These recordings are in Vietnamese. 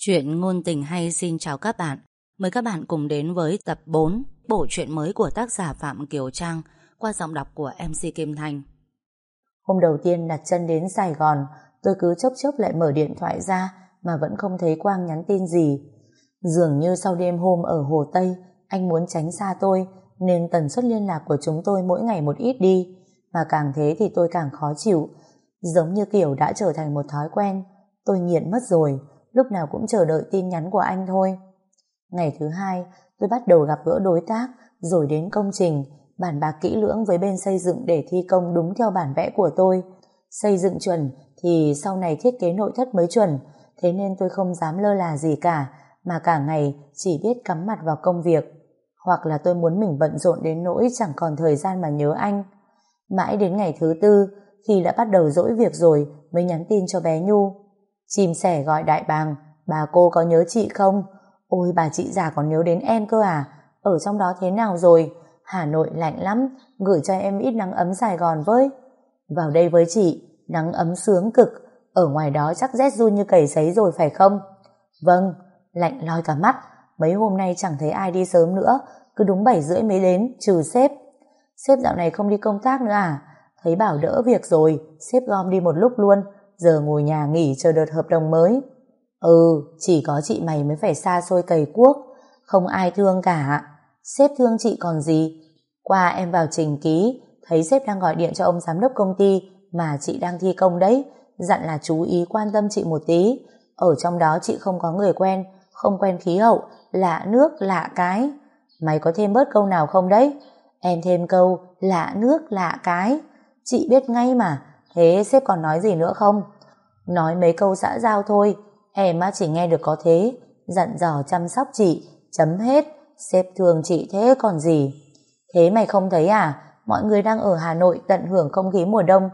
Chuyện ngôn tình hay xin chào các bạn. Mời các bạn cùng đến với tập 4 bộ truyện mới của tác giả Phạm Kiều Trang qua giọng đọc của MC Kim Thanh. Hôm đầu tiên đặt chân đến Sài Gòn, tôi cứ chốc chốc lại mở điện thoại ra mà vẫn không thấy Quang nhắn tin gì. Dường như sau đêm hôm ở Hồ Tây, anh muốn tránh xa tôi nên tần suất liên lạc của chúng tôi mỗi ngày một ít đi. Mà càng thế thì tôi càng khó chịu. Giống như kiểu đã trở thành một thói quen. Tôi nghiện mất rồi lúc nào cũng chờ đợi tin nhắn của anh thôi. Ngày thứ hai, tôi bắt đầu gặp gỡ đối tác, rồi đến công trình, bàn bạc kỹ lưỡng với bên xây dựng để thi công đúng theo bản vẽ của tôi. Xây dựng chuẩn thì sau này thiết kế nội thất mới chuẩn, thế nên tôi không dám lơ là gì cả, mà cả ngày chỉ biết cắm mặt vào công việc. Hoặc là tôi muốn mình bận rộn đến nỗi chẳng còn thời gian mà nhớ anh. Mãi đến ngày thứ tư, khi đã bắt đầu dỗi việc rồi mới nhắn tin cho bé Nhu. Chim sẻ gọi đại bàng, bà cô có nhớ chị không? Ôi bà chị già còn nhớ đến em cơ à? Ở trong đó thế nào rồi? Hà Nội lạnh lắm, gửi cho em ít nắng ấm Sài Gòn với. Vào đây với chị, nắng ấm sướng cực, ở ngoài đó chắc rét run như cầy sấy rồi phải không? Vâng, lạnh loi cả mắt, mấy hôm nay chẳng thấy ai đi sớm nữa, cứ đúng 7 rưỡi mới đến, trừ sếp. Sếp dạo này không đi công tác nữa à? Thấy bảo đỡ việc rồi, sếp gom đi một lúc luôn, giờ ngồi nhà nghỉ chờ đợt hợp đồng mới. Ừ, chỉ có chị mày mới phải xa xôi cầy cuốc, không ai thương cả. Sếp thương chị còn gì? Qua em vào trình ký, thấy sếp đang gọi điện cho ông giám đốc công ty mà chị đang thi công đấy, dặn là chú ý quan tâm chị một tí. Ở trong đó chị không có người quen, không quen khí hậu, lạ nước, lạ cái. Mày có thêm bớt câu nào không đấy? Em thêm câu lạ nước, lạ cái. Chị biết ngay mà, Thế sếp còn nói gì nữa không? Nói mấy câu xã giao thôi, em á chỉ nghe được có thế, dặn dò chăm sóc chị, chấm hết, sếp thương chị thế còn gì. Thế mày không thấy à, mọi người đang ở Hà Nội tận hưởng không khí mùa đông,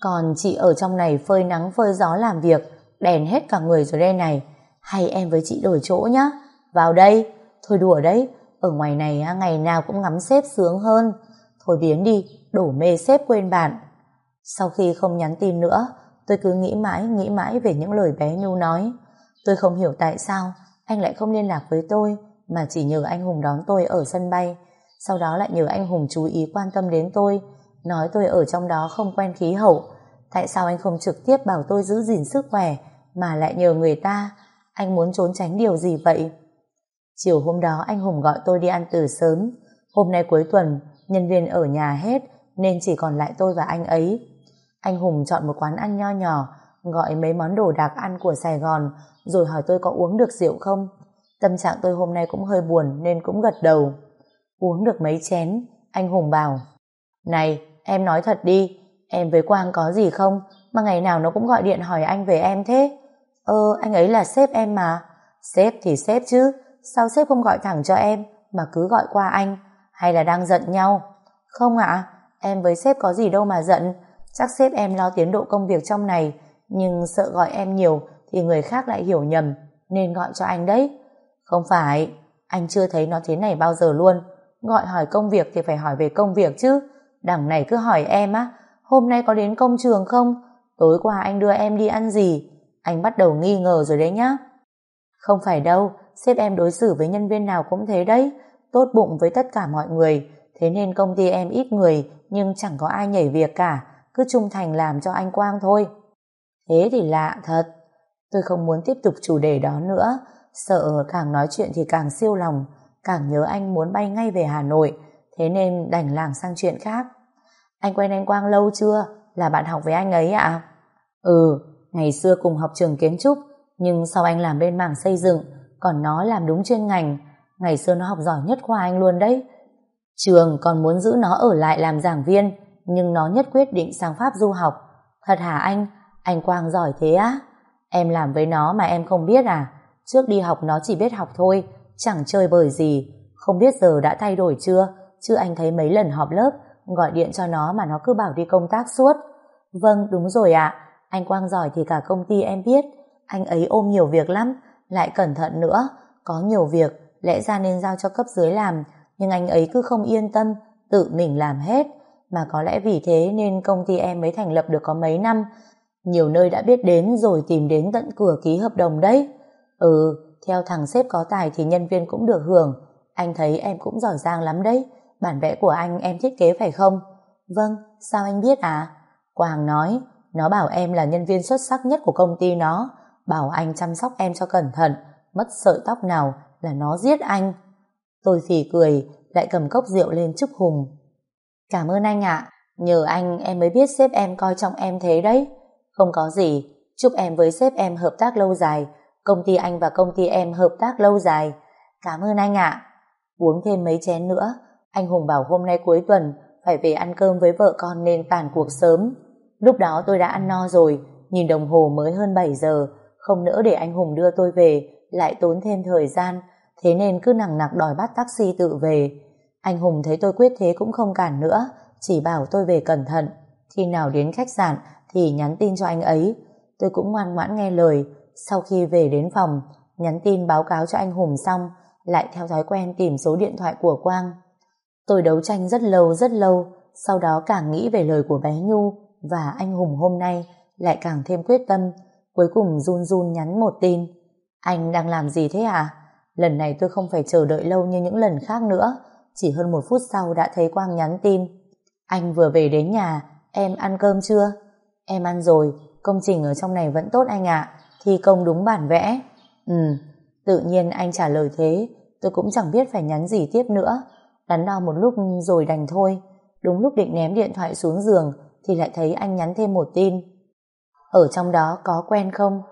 còn chị ở trong này phơi nắng phơi gió làm việc, đèn hết cả người rồi đây này. Hay em với chị đổi chỗ nhá, vào đây, thôi đùa đấy, ở ngoài này ngày nào cũng ngắm sếp sướng hơn. Thôi biến đi, đổ mê sếp quên bạn. Sau khi không nhắn tin nữa, tôi cứ nghĩ mãi, nghĩ mãi về những lời bé Nhu nói. Tôi không hiểu tại sao anh lại không liên lạc với tôi, mà chỉ nhờ anh Hùng đón tôi ở sân bay. Sau đó lại nhờ anh Hùng chú ý quan tâm đến tôi, nói tôi ở trong đó không quen khí hậu. Tại sao anh không trực tiếp bảo tôi giữ gìn sức khỏe, mà lại nhờ người ta? Anh muốn trốn tránh điều gì vậy? Chiều hôm đó anh Hùng gọi tôi đi ăn từ sớm. Hôm nay cuối tuần, nhân viên ở nhà hết, nên chỉ còn lại tôi và anh ấy. Anh Hùng chọn một quán ăn nho nhỏ, gọi mấy món đồ đặc ăn của Sài Gòn, rồi hỏi tôi có uống được rượu không. Tâm trạng tôi hôm nay cũng hơi buồn nên cũng gật đầu. Uống được mấy chén, anh Hùng bảo. Này, em nói thật đi, em với Quang có gì không? Mà ngày nào nó cũng gọi điện hỏi anh về em thế. Ơ, anh ấy là sếp em mà. Sếp thì sếp chứ, sao sếp không gọi thẳng cho em, mà cứ gọi qua anh? Hay là đang giận nhau? Không ạ, em với sếp có gì đâu mà giận, Chắc sếp em lo tiến độ công việc trong này, nhưng sợ gọi em nhiều thì người khác lại hiểu nhầm, nên gọi cho anh đấy. Không phải, anh chưa thấy nó thế này bao giờ luôn. Gọi hỏi công việc thì phải hỏi về công việc chứ. Đằng này cứ hỏi em á, hôm nay có đến công trường không? Tối qua anh đưa em đi ăn gì? Anh bắt đầu nghi ngờ rồi đấy nhá. Không phải đâu, sếp em đối xử với nhân viên nào cũng thế đấy, tốt bụng với tất cả mọi người, thế nên công ty em ít người nhưng chẳng có ai nhảy việc cả cứ trung thành làm cho anh Quang thôi. Thế thì lạ thật. Tôi không muốn tiếp tục chủ đề đó nữa, sợ càng nói chuyện thì càng siêu lòng, càng nhớ anh muốn bay ngay về Hà Nội, thế nên đành làng sang chuyện khác. Anh quen anh Quang lâu chưa? Là bạn học với anh ấy ạ? Ừ, ngày xưa cùng học trường kiến trúc, nhưng sau anh làm bên mảng xây dựng, còn nó làm đúng chuyên ngành. Ngày xưa nó học giỏi nhất khoa anh luôn đấy. Trường còn muốn giữ nó ở lại làm giảng viên, nhưng nó nhất quyết định sang Pháp du học. Thật hả anh? Anh Quang giỏi thế á? Em làm với nó mà em không biết à? Trước đi học nó chỉ biết học thôi, chẳng chơi bời gì. Không biết giờ đã thay đổi chưa? Chứ anh thấy mấy lần họp lớp, gọi điện cho nó mà nó cứ bảo đi công tác suốt. Vâng, đúng rồi ạ. Anh Quang giỏi thì cả công ty em biết. Anh ấy ôm nhiều việc lắm, lại cẩn thận nữa. Có nhiều việc, lẽ ra nên giao cho cấp dưới làm, nhưng anh ấy cứ không yên tâm, tự mình làm hết mà có lẽ vì thế nên công ty em mới thành lập được có mấy năm. Nhiều nơi đã biết đến rồi tìm đến tận cửa ký hợp đồng đấy. Ừ, theo thằng sếp có tài thì nhân viên cũng được hưởng. Anh thấy em cũng giỏi giang lắm đấy. Bản vẽ của anh em thiết kế phải không? Vâng, sao anh biết à? Quang nói, nó bảo em là nhân viên xuất sắc nhất của công ty nó. Bảo anh chăm sóc em cho cẩn thận. Mất sợi tóc nào là nó giết anh. Tôi phì cười, lại cầm cốc rượu lên chúc Hùng. Cảm ơn anh ạ, nhờ anh em mới biết sếp em coi trọng em thế đấy. Không có gì, chúc em với sếp em hợp tác lâu dài, công ty anh và công ty em hợp tác lâu dài. Cảm ơn anh ạ. Uống thêm mấy chén nữa, anh Hùng bảo hôm nay cuối tuần phải về ăn cơm với vợ con nên tàn cuộc sớm. Lúc đó tôi đã ăn no rồi, nhìn đồng hồ mới hơn 7 giờ, không nỡ để anh Hùng đưa tôi về, lại tốn thêm thời gian, thế nên cứ nặng nặc đòi bắt taxi tự về. Anh Hùng thấy tôi quyết thế cũng không cản nữa, chỉ bảo tôi về cẩn thận. Khi nào đến khách sạn thì nhắn tin cho anh ấy. Tôi cũng ngoan ngoãn nghe lời, sau khi về đến phòng, nhắn tin báo cáo cho anh Hùng xong, lại theo thói quen tìm số điện thoại của Quang. Tôi đấu tranh rất lâu rất lâu, sau đó càng nghĩ về lời của bé Nhu và anh Hùng hôm nay lại càng thêm quyết tâm, cuối cùng run run nhắn một tin. Anh đang làm gì thế à? Lần này tôi không phải chờ đợi lâu như những lần khác nữa, chỉ hơn một phút sau đã thấy Quang nhắn tin. Anh vừa về đến nhà, em ăn cơm chưa? Em ăn rồi, công trình ở trong này vẫn tốt anh ạ, thi công đúng bản vẽ. Ừ, tự nhiên anh trả lời thế, tôi cũng chẳng biết phải nhắn gì tiếp nữa. Đắn đo một lúc rồi đành thôi. Đúng lúc định ném điện thoại xuống giường thì lại thấy anh nhắn thêm một tin. Ở trong đó có quen không?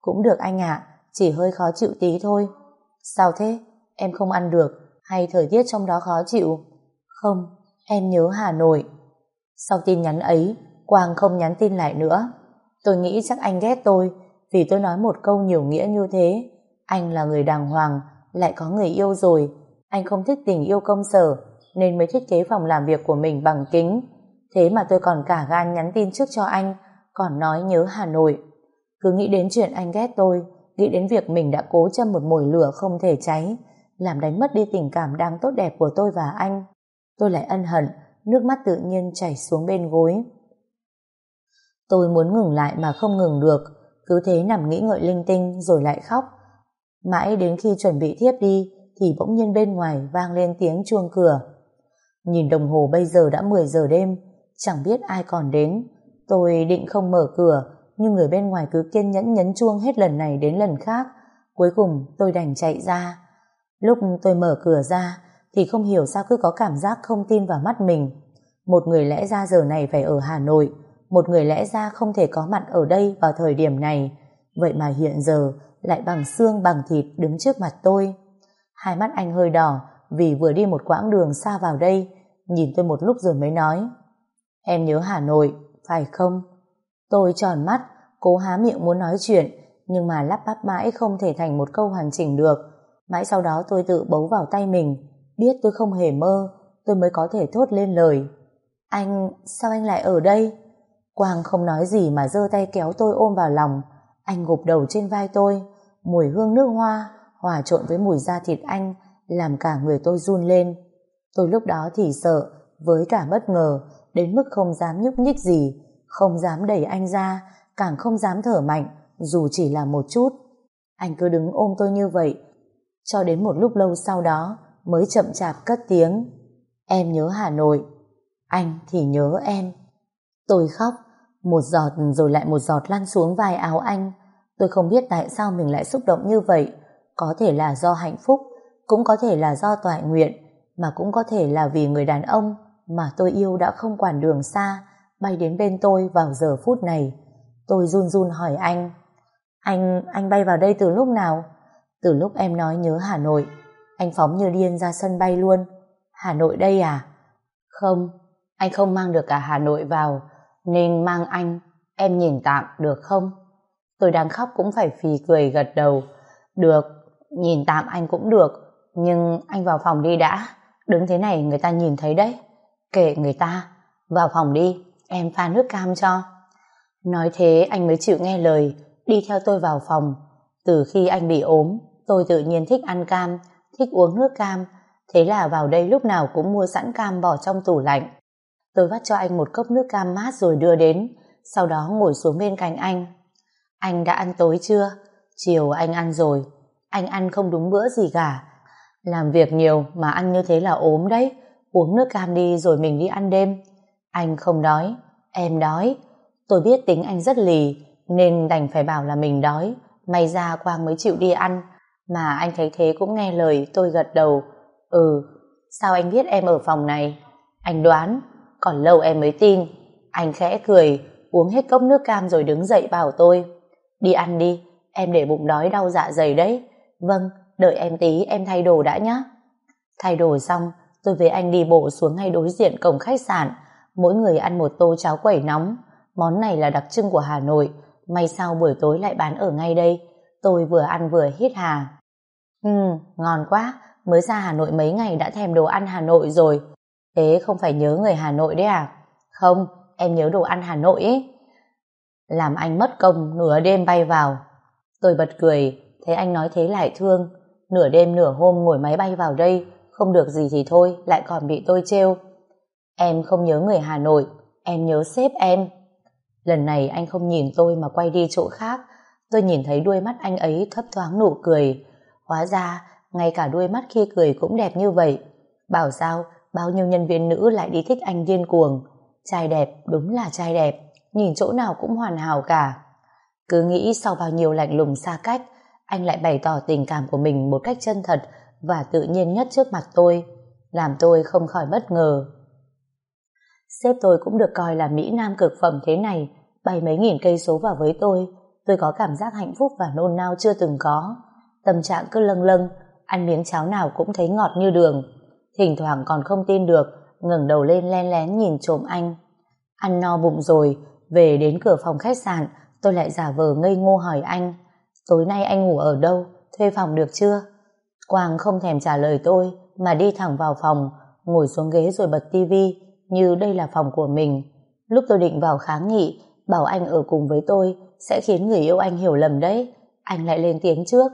Cũng được anh ạ, chỉ hơi khó chịu tí thôi. Sao thế? Em không ăn được hay thời tiết trong đó khó chịu? Không, em nhớ Hà Nội. Sau tin nhắn ấy, Quang không nhắn tin lại nữa. Tôi nghĩ chắc anh ghét tôi vì tôi nói một câu nhiều nghĩa như thế. Anh là người đàng hoàng, lại có người yêu rồi. Anh không thích tình yêu công sở nên mới thiết kế phòng làm việc của mình bằng kính. Thế mà tôi còn cả gan nhắn tin trước cho anh còn nói nhớ Hà Nội. Cứ nghĩ đến chuyện anh ghét tôi nghĩ đến việc mình đã cố châm một mồi lửa không thể cháy làm đánh mất đi tình cảm đang tốt đẹp của tôi và anh. Tôi lại ân hận nước mắt tự nhiên chảy xuống bên gối. Tôi muốn ngừng lại mà không ngừng được, cứ thế nằm nghĩ ngợi linh tinh rồi lại khóc. Mãi đến khi chuẩn bị thiếp đi thì bỗng nhiên bên ngoài vang lên tiếng chuông cửa. Nhìn đồng hồ bây giờ đã 10 giờ đêm, chẳng biết ai còn đến. Tôi định không mở cửa, nhưng người bên ngoài cứ kiên nhẫn nhấn chuông hết lần này đến lần khác. Cuối cùng tôi đành chạy ra. Lúc tôi mở cửa ra thì không hiểu sao cứ có cảm giác không tin vào mắt mình. Một người lẽ ra giờ này phải ở Hà Nội, một người lẽ ra không thể có mặt ở đây vào thời điểm này. Vậy mà hiện giờ lại bằng xương bằng thịt đứng trước mặt tôi. Hai mắt anh hơi đỏ vì vừa đi một quãng đường xa vào đây, nhìn tôi một lúc rồi mới nói. Em nhớ Hà Nội, phải không? Tôi tròn mắt, cố há miệng muốn nói chuyện, nhưng mà lắp bắp mãi không thể thành một câu hoàn chỉnh được. Mãi sau đó tôi tự bấu vào tay mình, biết tôi không hề mơ, tôi mới có thể thốt lên lời. Anh, sao anh lại ở đây? Quang không nói gì mà giơ tay kéo tôi ôm vào lòng. Anh gục đầu trên vai tôi, mùi hương nước hoa hòa trộn với mùi da thịt anh làm cả người tôi run lên. Tôi lúc đó thì sợ, với cả bất ngờ, đến mức không dám nhúc nhích gì, không dám đẩy anh ra, càng không dám thở mạnh, dù chỉ là một chút. Anh cứ đứng ôm tôi như vậy, cho đến một lúc lâu sau đó mới chậm chạp cất tiếng. Em nhớ Hà Nội, anh thì nhớ em. Tôi khóc, một giọt rồi lại một giọt lăn xuống vai áo anh. Tôi không biết tại sao mình lại xúc động như vậy. Có thể là do hạnh phúc, cũng có thể là do toại nguyện, mà cũng có thể là vì người đàn ông mà tôi yêu đã không quản đường xa, bay đến bên tôi vào giờ phút này. Tôi run run hỏi anh, anh, anh bay vào đây từ lúc nào? Từ lúc em nói nhớ Hà Nội, anh phóng như điên ra sân bay luôn. Hà Nội đây à? Không, anh không mang được cả Hà Nội vào, nên mang anh, em nhìn tạm được không? Tôi đang khóc cũng phải phì cười gật đầu. Được, nhìn tạm anh cũng được, nhưng anh vào phòng đi đã. Đứng thế này người ta nhìn thấy đấy. Kệ người ta, vào phòng đi, em pha nước cam cho. Nói thế anh mới chịu nghe lời, đi theo tôi vào phòng. Từ khi anh bị ốm, tôi tự nhiên thích ăn cam, thích uống nước cam, thế là vào đây lúc nào cũng mua sẵn cam bỏ trong tủ lạnh. Tôi vắt cho anh một cốc nước cam mát rồi đưa đến, sau đó ngồi xuống bên cạnh anh. Anh đã ăn tối chưa? Chiều anh ăn rồi. Anh ăn không đúng bữa gì cả. Làm việc nhiều mà ăn như thế là ốm đấy. Uống nước cam đi rồi mình đi ăn đêm. Anh không đói, em đói. Tôi biết tính anh rất lì, nên đành phải bảo là mình đói. May ra Quang mới chịu đi ăn. Mà anh thấy thế cũng nghe lời, tôi gật đầu. Ừ, sao anh biết em ở phòng này? Anh đoán, còn lâu em mới tin. Anh khẽ cười, uống hết cốc nước cam rồi đứng dậy bảo tôi. Đi ăn đi, em để bụng đói đau dạ dày đấy. Vâng, đợi em tí em thay đồ đã nhé. Thay đồ xong, tôi với anh đi bộ xuống ngay đối diện cổng khách sạn. Mỗi người ăn một tô cháo quẩy nóng. Món này là đặc trưng của Hà Nội. May sao buổi tối lại bán ở ngay đây. Tôi vừa ăn vừa hít hà. Ừ, ngon quá. Mới ra Hà Nội mấy ngày đã thèm đồ ăn Hà Nội rồi. Thế không phải nhớ người Hà Nội đấy à? Không, em nhớ đồ ăn Hà Nội ấy. Làm anh mất công nửa đêm bay vào. Tôi bật cười, thấy anh nói thế lại thương. Nửa đêm nửa hôm ngồi máy bay vào đây, không được gì thì thôi, lại còn bị tôi trêu. Em không nhớ người Hà Nội, em nhớ sếp em. Lần này anh không nhìn tôi mà quay đi chỗ khác. Tôi nhìn thấy đuôi mắt anh ấy thấp thoáng nụ cười. Hóa ra, ngay cả đuôi mắt khi cười cũng đẹp như vậy. Bảo sao, bao nhiêu nhân viên nữ lại đi thích anh điên cuồng. Trai đẹp, đúng là trai đẹp, nhìn chỗ nào cũng hoàn hảo cả. Cứ nghĩ sau bao nhiêu lạnh lùng xa cách, anh lại bày tỏ tình cảm của mình một cách chân thật và tự nhiên nhất trước mặt tôi, làm tôi không khỏi bất ngờ. Sếp tôi cũng được coi là Mỹ Nam cực phẩm thế này, bay mấy nghìn cây số vào với tôi, tôi có cảm giác hạnh phúc và nôn nao chưa từng có. Tâm trạng cứ lâng lâng, ăn miếng cháo nào cũng thấy ngọt như đường. Thỉnh thoảng còn không tin được, ngẩng đầu lên len lén nhìn trộm anh. Ăn no bụng rồi, về đến cửa phòng khách sạn, tôi lại giả vờ ngây ngô hỏi anh. Tối nay anh ngủ ở đâu? Thuê phòng được chưa? Quang không thèm trả lời tôi, mà đi thẳng vào phòng, ngồi xuống ghế rồi bật tivi, như đây là phòng của mình. Lúc tôi định vào kháng nghị, bảo anh ở cùng với tôi, sẽ khiến người yêu anh hiểu lầm đấy. Anh lại lên tiếng trước.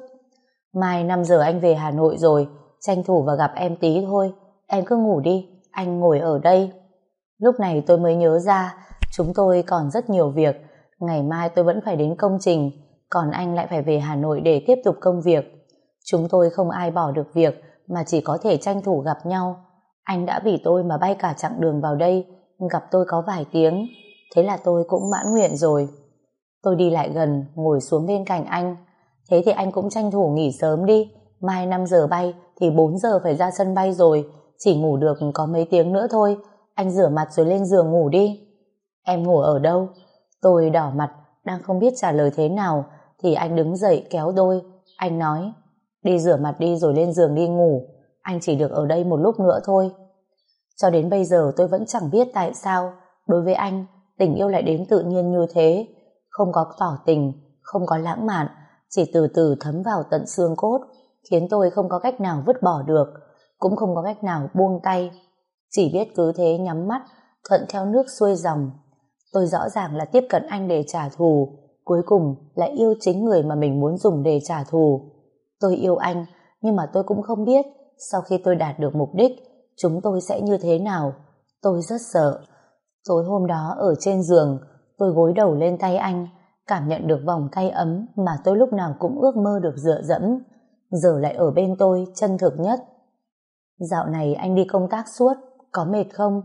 Mai 5 giờ anh về Hà Nội rồi, tranh thủ và gặp em tí thôi. Em cứ ngủ đi, anh ngồi ở đây. Lúc này tôi mới nhớ ra, chúng tôi còn rất nhiều việc. Ngày mai tôi vẫn phải đến công trình, còn anh lại phải về Hà Nội để tiếp tục công việc. Chúng tôi không ai bỏ được việc, mà chỉ có thể tranh thủ gặp nhau. Anh đã vì tôi mà bay cả chặng đường vào đây, gặp tôi có vài tiếng. Thế là tôi cũng mãn nguyện rồi. Tôi đi lại gần, ngồi xuống bên cạnh anh. Thế thì anh cũng tranh thủ nghỉ sớm đi. Mai 5 giờ bay thì 4 giờ phải ra sân bay rồi. Chỉ ngủ được có mấy tiếng nữa thôi. Anh rửa mặt rồi lên giường ngủ đi. Em ngủ ở đâu? Tôi đỏ mặt, đang không biết trả lời thế nào, thì anh đứng dậy kéo đôi. Anh nói, đi rửa mặt đi rồi lên giường đi ngủ. Anh chỉ được ở đây một lúc nữa thôi. Cho đến bây giờ tôi vẫn chẳng biết tại sao, đối với anh, tình yêu lại đến tự nhiên như thế. Không có tỏ tình, không có lãng mạn, chỉ từ từ thấm vào tận xương cốt, khiến tôi không có cách nào vứt bỏ được, cũng không có cách nào buông tay. Chỉ biết cứ thế nhắm mắt, thuận theo nước xuôi dòng. Tôi rõ ràng là tiếp cận anh để trả thù, cuối cùng lại yêu chính người mà mình muốn dùng để trả thù. Tôi yêu anh, nhưng mà tôi cũng không biết sau khi tôi đạt được mục đích, chúng tôi sẽ như thế nào. Tôi rất sợ. Tối hôm đó ở trên giường, tôi gối đầu lên tay anh, cảm nhận được vòng tay ấm mà tôi lúc nào cũng ước mơ được dựa dẫm. Giờ lại ở bên tôi, chân thực nhất. Dạo này anh đi công tác suốt, có mệt không?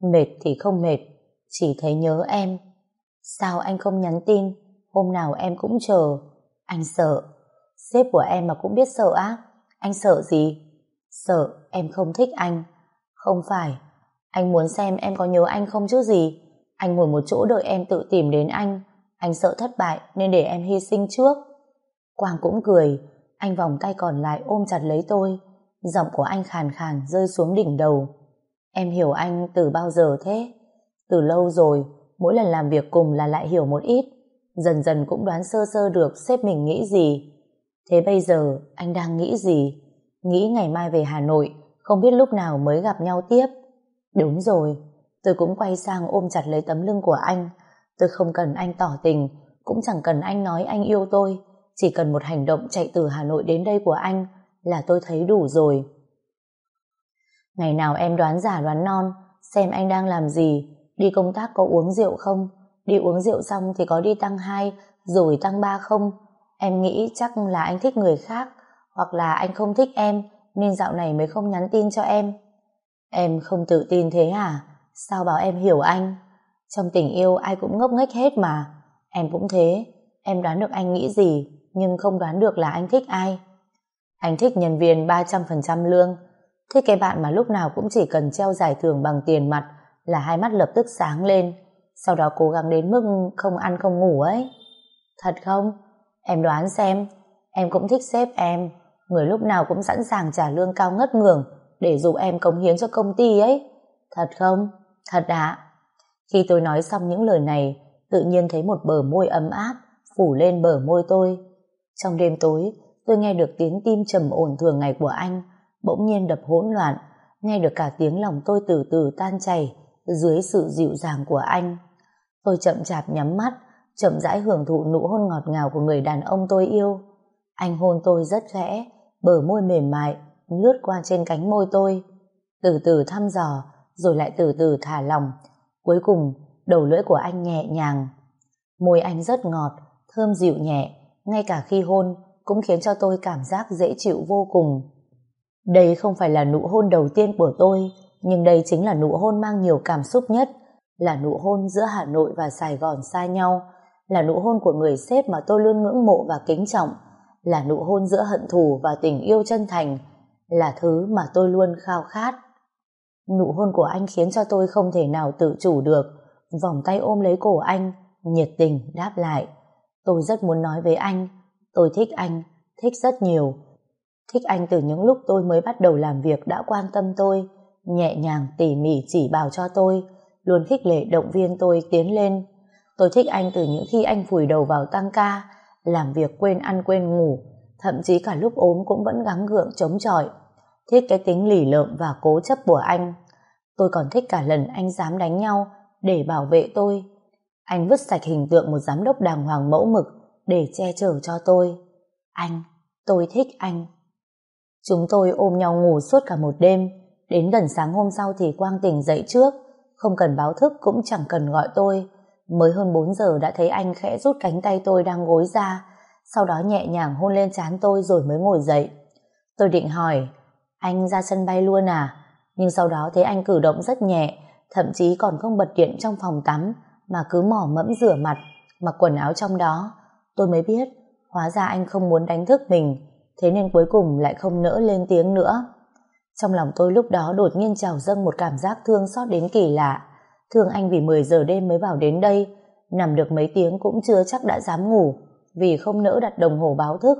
Mệt thì không mệt, chỉ thấy nhớ em. Sao anh không nhắn tin? Hôm nào em cũng chờ. Anh sợ. Sếp của em mà cũng biết sợ á? Anh sợ gì? Sợ em không thích anh. Không phải. Anh muốn xem em có nhớ anh không chứ gì. Anh ngồi một chỗ đợi em tự tìm đến anh. Anh sợ thất bại nên để em hy sinh trước. Quang cũng cười. Anh vòng tay còn lại ôm chặt lấy tôi. Giọng của anh khàn khàn rơi xuống đỉnh đầu. Em hiểu anh từ bao giờ thế? Từ lâu rồi, mỗi lần làm việc cùng là lại hiểu một ít. Dần dần cũng đoán sơ sơ được sếp mình nghĩ gì. Thế bây giờ anh đang nghĩ gì? Nghĩ ngày mai về Hà Nội, không biết lúc nào mới gặp nhau tiếp. Đúng rồi, tôi cũng quay sang ôm chặt lấy tấm lưng của anh. Tôi không cần anh tỏ tình, cũng chẳng cần anh nói anh yêu tôi. Chỉ cần một hành động chạy từ Hà Nội đến đây của anh là tôi thấy đủ rồi. Ngày nào em đoán giả đoán non, xem anh đang làm gì, đi công tác có uống rượu không, đi uống rượu xong thì có đi tăng 2 rồi tăng 3 không, Em nghĩ chắc là anh thích người khác, hoặc là anh không thích em, nên dạo này mới không nhắn tin cho em. Em không tự tin thế à? Sao bảo em hiểu anh? Trong tình yêu ai cũng ngốc nghếch hết mà. Em cũng thế. Em đoán được anh nghĩ gì, nhưng không đoán được là anh thích ai. Anh thích nhân viên 300% lương. Thích cái bạn mà lúc nào cũng chỉ cần treo giải thưởng bằng tiền mặt là hai mắt lập tức sáng lên. Sau đó cố gắng đến mức không ăn không ngủ ấy. Thật không? Em đoán xem. Em cũng thích sếp em. Người lúc nào cũng sẵn sàng trả lương cao ngất ngường để giúp em cống hiến cho công ty ấy. Thật không? Thật ạ. Khi tôi nói xong những lời này, tự nhiên thấy một bờ môi ấm áp phủ lên bờ môi tôi. Trong đêm tối, tôi nghe được tiếng tim trầm ổn thường ngày của anh, bỗng nhiên đập hỗn loạn, nghe được cả tiếng lòng tôi từ từ tan chảy dưới sự dịu dàng của anh. Tôi chậm chạp nhắm mắt, chậm rãi hưởng thụ nụ hôn ngọt ngào của người đàn ông tôi yêu. Anh hôn tôi rất khẽ, bờ môi mềm mại, lướt qua trên cánh môi tôi. Từ từ thăm dò, rồi lại từ từ thả lỏng. Cuối cùng, đầu lưỡi của anh nhẹ nhàng. Môi anh rất ngọt, thơm dịu nhẹ, ngay cả khi hôn cũng khiến cho tôi cảm giác dễ chịu vô cùng. Đây không phải là nụ hôn đầu tiên của tôi, nhưng đây chính là nụ hôn mang nhiều cảm xúc nhất, là nụ hôn giữa Hà Nội và Sài Gòn xa nhau, là nụ hôn của người sếp mà tôi luôn ngưỡng mộ và kính trọng, là nụ hôn giữa hận thù và tình yêu chân thành, là thứ mà tôi luôn khao khát. Nụ hôn của anh khiến cho tôi không thể nào tự chủ được, vòng tay ôm lấy cổ anh, nhiệt tình đáp lại. Tôi rất muốn nói với anh, tôi thích anh, thích rất nhiều. Thích anh từ những lúc tôi mới bắt đầu làm việc đã quan tâm tôi, nhẹ nhàng tỉ mỉ chỉ bảo cho tôi, luôn khích lệ động viên tôi tiến lên. Tôi thích anh từ những khi anh vùi đầu vào tăng ca, làm việc quên ăn quên ngủ, thậm chí cả lúc ốm cũng vẫn gắng gượng chống chọi. Thích cái tính lỉ lợm và cố chấp của anh. Tôi còn thích cả lần anh dám đánh nhau để bảo vệ tôi. Anh vứt sạch hình tượng một giám đốc đàng hoàng mẫu mực để che chở cho tôi. Anh, tôi thích anh. Chúng tôi ôm nhau ngủ suốt cả một đêm, đến gần sáng hôm sau thì Quang tỉnh dậy trước, không cần báo thức cũng chẳng cần gọi tôi. Mới hơn 4 giờ đã thấy anh khẽ rút cánh tay tôi đang gối ra, sau đó nhẹ nhàng hôn lên trán tôi rồi mới ngồi dậy. Tôi định hỏi, anh ra sân bay luôn à? Nhưng sau đó thấy anh cử động rất nhẹ, thậm chí còn không bật điện trong phòng tắm, mà cứ mỏ mẫm rửa mặt, mặc quần áo trong đó. Tôi mới biết, hóa ra anh không muốn đánh thức mình, thế nên cuối cùng lại không nỡ lên tiếng nữa. Trong lòng tôi lúc đó đột nhiên trào dâng một cảm giác thương xót đến kỳ lạ. Thương anh vì 10 giờ đêm mới vào đến đây, nằm được mấy tiếng cũng chưa chắc đã dám ngủ, vì không nỡ đặt đồng hồ báo thức.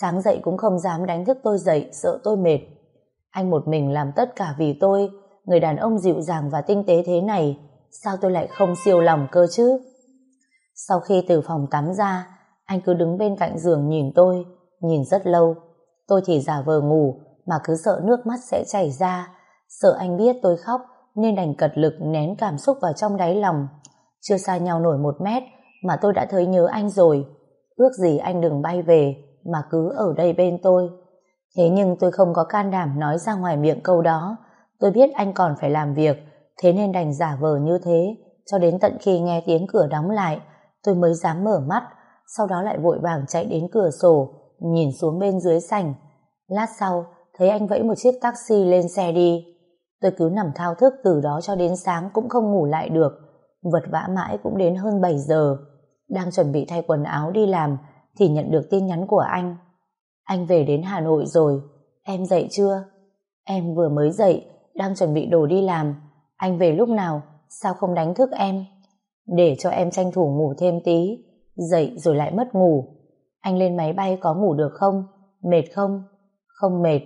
Sáng dậy cũng không dám đánh thức tôi dậy, sợ tôi mệt. Anh một mình làm tất cả vì tôi, người đàn ông dịu dàng và tinh tế thế này, sao tôi lại không siêu lòng cơ chứ? Sau khi từ phòng tắm ra, anh cứ đứng bên cạnh giường nhìn tôi, nhìn rất lâu. Tôi thì giả vờ ngủ, mà cứ sợ nước mắt sẽ chảy ra, sợ anh biết tôi khóc, nên đành cật lực nén cảm xúc vào trong đáy lòng. Chưa xa nhau nổi một mét, mà tôi đã thấy nhớ anh rồi. Ước gì anh đừng bay về, mà cứ ở đây bên tôi. Thế nhưng tôi không có can đảm nói ra ngoài miệng câu đó. Tôi biết anh còn phải làm việc, thế nên đành giả vờ như thế, cho đến tận khi nghe tiếng cửa đóng lại, tôi mới dám mở mắt, sau đó lại vội vàng chạy đến cửa sổ, nhìn xuống bên dưới sảnh. Lát sau, thấy anh vẫy một chiếc taxi lên xe đi. Tôi cứ nằm thao thức từ đó cho đến sáng cũng không ngủ lại được, vật vã mãi cũng đến hơn 7 giờ. Đang chuẩn bị thay quần áo đi làm, thì nhận được tin nhắn của anh. Anh về đến Hà Nội rồi, em dậy chưa? Em vừa mới dậy, đang chuẩn bị đồ đi làm, anh về lúc nào, sao không đánh thức em? Để cho em tranh thủ ngủ thêm tí, dậy rồi lại mất ngủ. Anh lên máy bay có ngủ được không? Mệt không? Không mệt,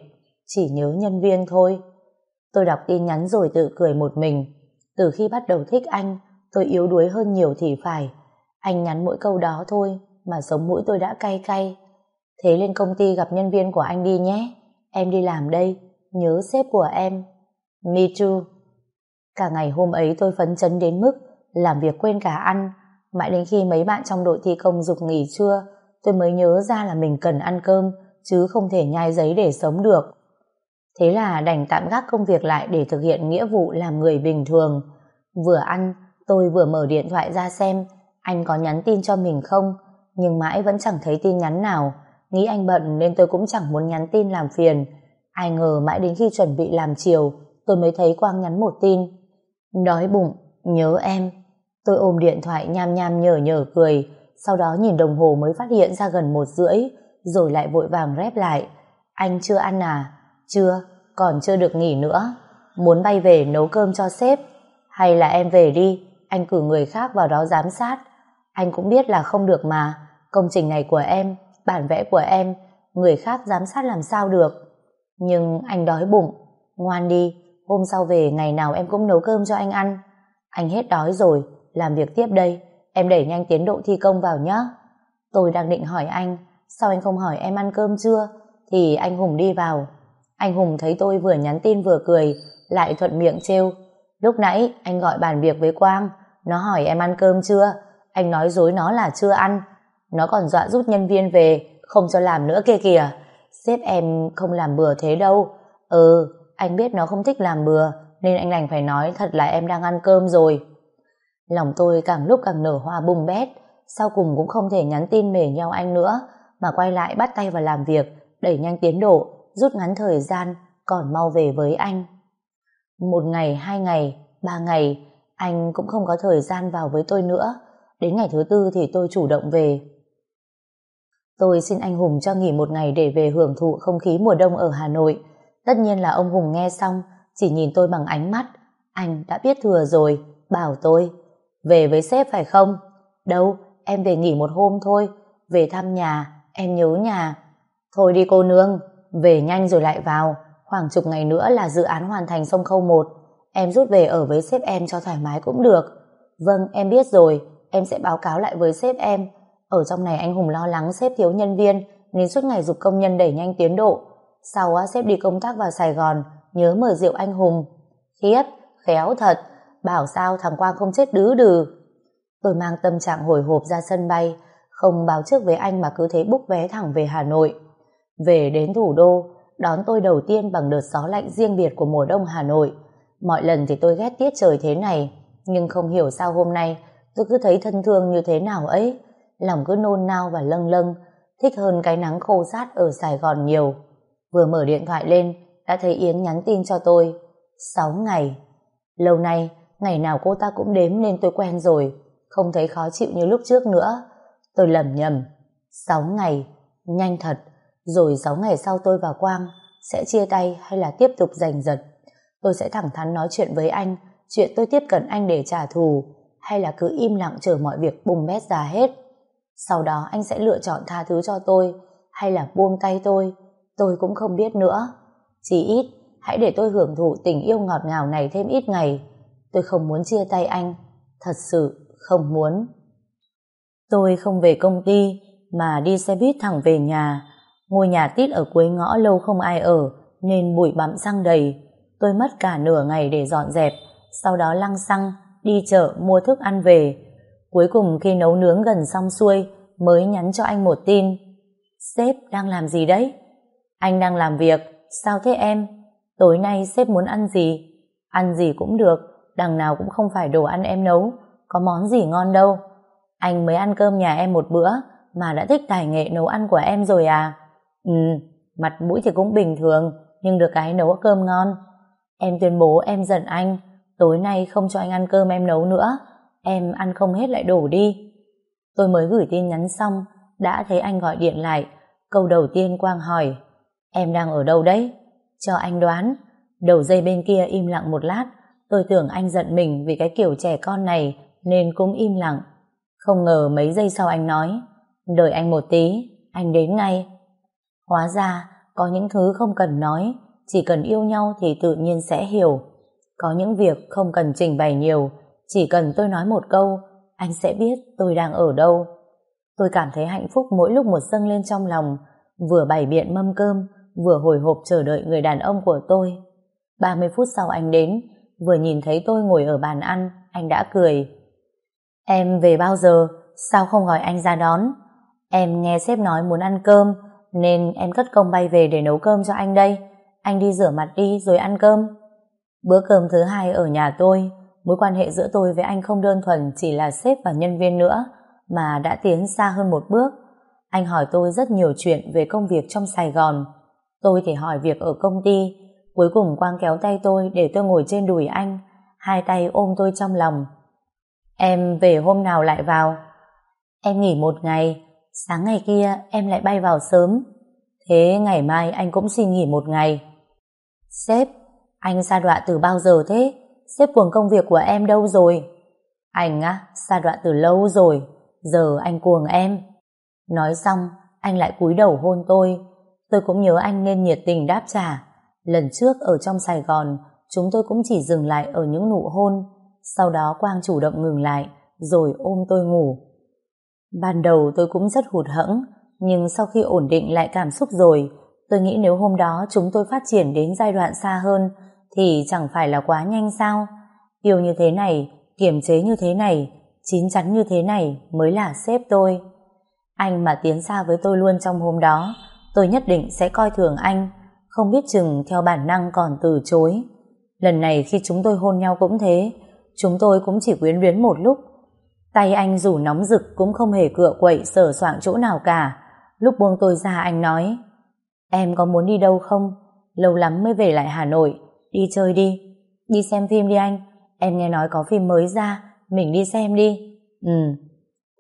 chỉ nhớ nhân viên thôi. Tôi đọc tin nhắn rồi tự cười một mình. Từ khi bắt đầu thích anh, tôi yếu đuối hơn nhiều thì phải. Anh nhắn mỗi câu đó thôi, mà sống mũi tôi đã cay cay. Thế lên công ty gặp nhân viên của anh đi nhé. Em đi làm đây, nhớ sếp của em. Me too. Cả ngày hôm ấy tôi phấn chấn đến mức làm việc quên cả ăn. Mãi đến khi mấy bạn trong đội thi công dục nghỉ trưa, tôi mới nhớ ra là mình cần ăn cơm, chứ không thể nhai giấy để sống được. Thế là đành tạm gác công việc lại để thực hiện nghĩa vụ làm người bình thường. Vừa ăn, tôi vừa mở điện thoại ra xem anh có nhắn tin cho mình không, nhưng mãi vẫn chẳng thấy tin nhắn nào. Nghĩ anh bận nên tôi cũng chẳng muốn nhắn tin làm phiền. Ai ngờ mãi đến khi chuẩn bị làm chiều, tôi mới thấy Quang nhắn một tin. Đói bụng, nhớ em. Tôi ôm điện thoại nham nham nhở nhở cười, sau đó nhìn đồng hồ mới phát hiện ra gần một rưỡi, rồi lại vội vàng rép lại. Anh chưa ăn à? Chưa, còn chưa được nghỉ nữa. Muốn bay về nấu cơm cho sếp. Hay là em về đi, anh cử người khác vào đó giám sát. Anh cũng biết là không được mà, công trình này của em, bản vẽ của em, người khác giám sát làm sao được. Nhưng anh đói bụng, ngoan đi, hôm sau về ngày nào em cũng nấu cơm cho anh ăn. Anh hết đói rồi, làm việc tiếp đây, em đẩy nhanh tiến độ thi công vào nhé. Tôi đang định hỏi anh, sao anh không hỏi em ăn cơm chưa? Thì anh Hùng đi vào. Anh Hùng thấy tôi vừa nhắn tin vừa cười, lại thuận miệng trêu. Lúc nãy anh gọi bàn việc với Quang, nó hỏi em ăn cơm chưa? Anh nói dối nó là chưa ăn. Nó còn dọa rút nhân viên về, không cho làm nữa kia kìa. Sếp em không làm bừa thế đâu. Ừ, anh biết nó không thích làm bừa, nên anh đành phải nói thật là em đang ăn cơm rồi. Lòng tôi càng lúc càng nở hoa bùng bét, sau cùng cũng không thể nhắn tin mề nhau anh nữa, mà quay lại bắt tay vào làm việc, đẩy nhanh tiến độ, rút ngắn thời gian, còn mau về với anh. Một ngày, hai ngày, ba ngày, anh cũng không có thời gian vào với tôi nữa. Đến ngày thứ tư thì tôi chủ động về. Tôi xin anh Hùng cho nghỉ một ngày để về hưởng thụ không khí mùa đông ở Hà Nội. Tất nhiên là ông Hùng nghe xong, chỉ nhìn tôi bằng ánh mắt. Anh đã biết thừa rồi, bảo tôi. Về với sếp phải không? Đâu, em về nghỉ một hôm thôi. Về thăm nhà, em nhớ nhà. Thôi đi cô nương, về nhanh rồi lại vào. Khoảng chục ngày nữa là dự án hoàn thành sông khâu 1. Em rút về ở với sếp em cho thoải mái cũng được. Vâng, em biết rồi. Em sẽ báo cáo lại với sếp em. Ở trong này anh Hùng lo lắng sếp thiếu nhân viên nên suốt ngày dục công nhân đẩy nhanh tiến độ. Sau á, sếp đi công tác vào Sài Gòn nhớ mời rượu anh Hùng. Khiếp, khéo thật. Bảo sao thằng Quang không chết đứ đừ. Tôi mang tâm trạng hồi hộp ra sân bay không báo trước với anh mà cứ thế búc vé thẳng về Hà Nội. Về đến thủ đô, đón tôi đầu tiên bằng đợt gió lạnh riêng biệt của mùa đông Hà Nội. Mọi lần thì tôi ghét tiết trời thế này, nhưng không hiểu sao hôm nay tôi cứ thấy thân thương như thế nào ấy. Lòng cứ nôn nao và lâng lâng, thích hơn cái nắng khô sát ở Sài Gòn nhiều. Vừa mở điện thoại lên, đã thấy Yến nhắn tin cho tôi. 6 ngày. Lâu nay, ngày nào cô ta cũng đếm nên tôi quen rồi, không thấy khó chịu như lúc trước nữa. Tôi lầm nhầm. 6 ngày, nhanh thật. Rồi 6 ngày sau tôi và Quang sẽ chia tay hay là tiếp tục giành giật. Tôi sẽ thẳng thắn nói chuyện với anh, chuyện tôi tiếp cận anh để trả thù, hay là cứ im lặng chờ mọi việc bùng bét ra hết. Sau đó anh sẽ lựa chọn tha thứ cho tôi, hay là buông tay tôi, tôi cũng không biết nữa. Chỉ ít, hãy để tôi hưởng thụ tình yêu ngọt ngào này thêm ít ngày. Tôi không muốn chia tay anh, thật sự không muốn. Tôi không về công ty, mà đi xe buýt thẳng về nhà. Ngôi nhà tít ở cuối ngõ lâu không ai ở, nên bụi bặm xăng đầy. Tôi mất cả nửa ngày để dọn dẹp, sau đó lăng xăng, đi chợ mua thức ăn về. Cuối cùng khi nấu nướng gần xong xuôi, mới nhắn cho anh một tin. Sếp đang làm gì đấy? Anh đang làm việc, sao thế em? Tối nay sếp muốn ăn gì? Ăn gì cũng được, đằng nào cũng không phải đồ ăn em nấu, có món gì ngon đâu. Anh mới ăn cơm nhà em một bữa, mà đã thích tài nghệ nấu ăn của em rồi à? Ừ, mặt mũi thì cũng bình thường, nhưng được cái nấu cơm ngon. Em tuyên bố em giận anh, tối nay không cho anh ăn cơm em nấu nữa, em ăn không hết lại đổ đi. Tôi mới gửi tin nhắn xong, đã thấy anh gọi điện lại. Câu đầu tiên Quang hỏi, em đang ở đâu đấy? Cho anh đoán. Đầu dây bên kia im lặng một lát, tôi tưởng anh giận mình vì cái kiểu trẻ con này, nên cũng im lặng. Không ngờ mấy giây sau anh nói, đợi anh một tí, anh đến ngay. Hóa ra, có những thứ không cần nói, chỉ cần yêu nhau thì tự nhiên sẽ hiểu. Có những việc không cần trình bày nhiều, chỉ cần tôi nói một câu, anh sẽ biết tôi đang ở đâu. Tôi cảm thấy hạnh phúc mỗi lúc một dâng lên trong lòng, vừa bày biện mâm cơm, vừa hồi hộp chờ đợi người đàn ông của tôi. 30 phút sau anh đến, vừa nhìn thấy tôi ngồi ở bàn ăn, anh đã cười. Em về bao giờ? Sao không gọi anh ra đón? Em nghe sếp nói muốn ăn cơm, nên em cất công bay về để nấu cơm cho anh đây. Anh đi rửa mặt đi rồi ăn cơm. Bữa cơm thứ hai ở nhà tôi, mối quan hệ giữa tôi với anh không đơn thuần chỉ là sếp và nhân viên nữa, mà đã tiến xa hơn một bước. Anh hỏi tôi rất nhiều chuyện về công việc trong Sài Gòn. Tôi thì hỏi việc ở công ty. Cuối cùng Quang kéo tay tôi để tôi ngồi trên đùi anh, hai tay ôm tôi trong lòng. Em về hôm nào lại vào? Em nghỉ một ngày, sáng ngày kia em lại bay vào sớm. Thế ngày mai anh cũng xin nghỉ một ngày. Sếp, anh sa đọa từ bao giờ thế? Sếp cuồng công việc của em đâu rồi? Anh á, xa đoạn từ lâu rồi, giờ anh cuồng em. Nói xong, anh lại cúi đầu hôn tôi. Tôi cũng nhớ anh nên nhiệt tình đáp trả. Lần trước ở trong Sài Gòn, chúng tôi cũng chỉ dừng lại ở những nụ hôn. Sau đó Quang chủ động ngừng lại, rồi ôm tôi ngủ. Ban đầu tôi cũng rất hụt hẫng, nhưng sau khi ổn định lại cảm xúc rồi, tôi nghĩ nếu hôm đó chúng tôi phát triển đến giai đoạn xa hơn, thì chẳng phải là quá nhanh sao? Yêu như thế này, kiềm chế như thế này, chín chắn như thế này mới là sếp tôi. Anh mà tiến xa với tôi luôn trong hôm đó, tôi nhất định sẽ coi thường anh, không biết chừng theo bản năng còn từ chối. Lần này khi chúng tôi hôn nhau cũng thế, chúng tôi cũng chỉ quyến luyến một lúc. Tay anh dù nóng rực cũng không hề cựa quậy sở soạn chỗ nào cả. Lúc buông tôi ra anh nói, em có muốn đi đâu không? Lâu lắm mới về lại Hà Nội, đi chơi đi. Đi xem phim đi anh, em nghe nói có phim mới ra, mình đi xem đi. Ừ,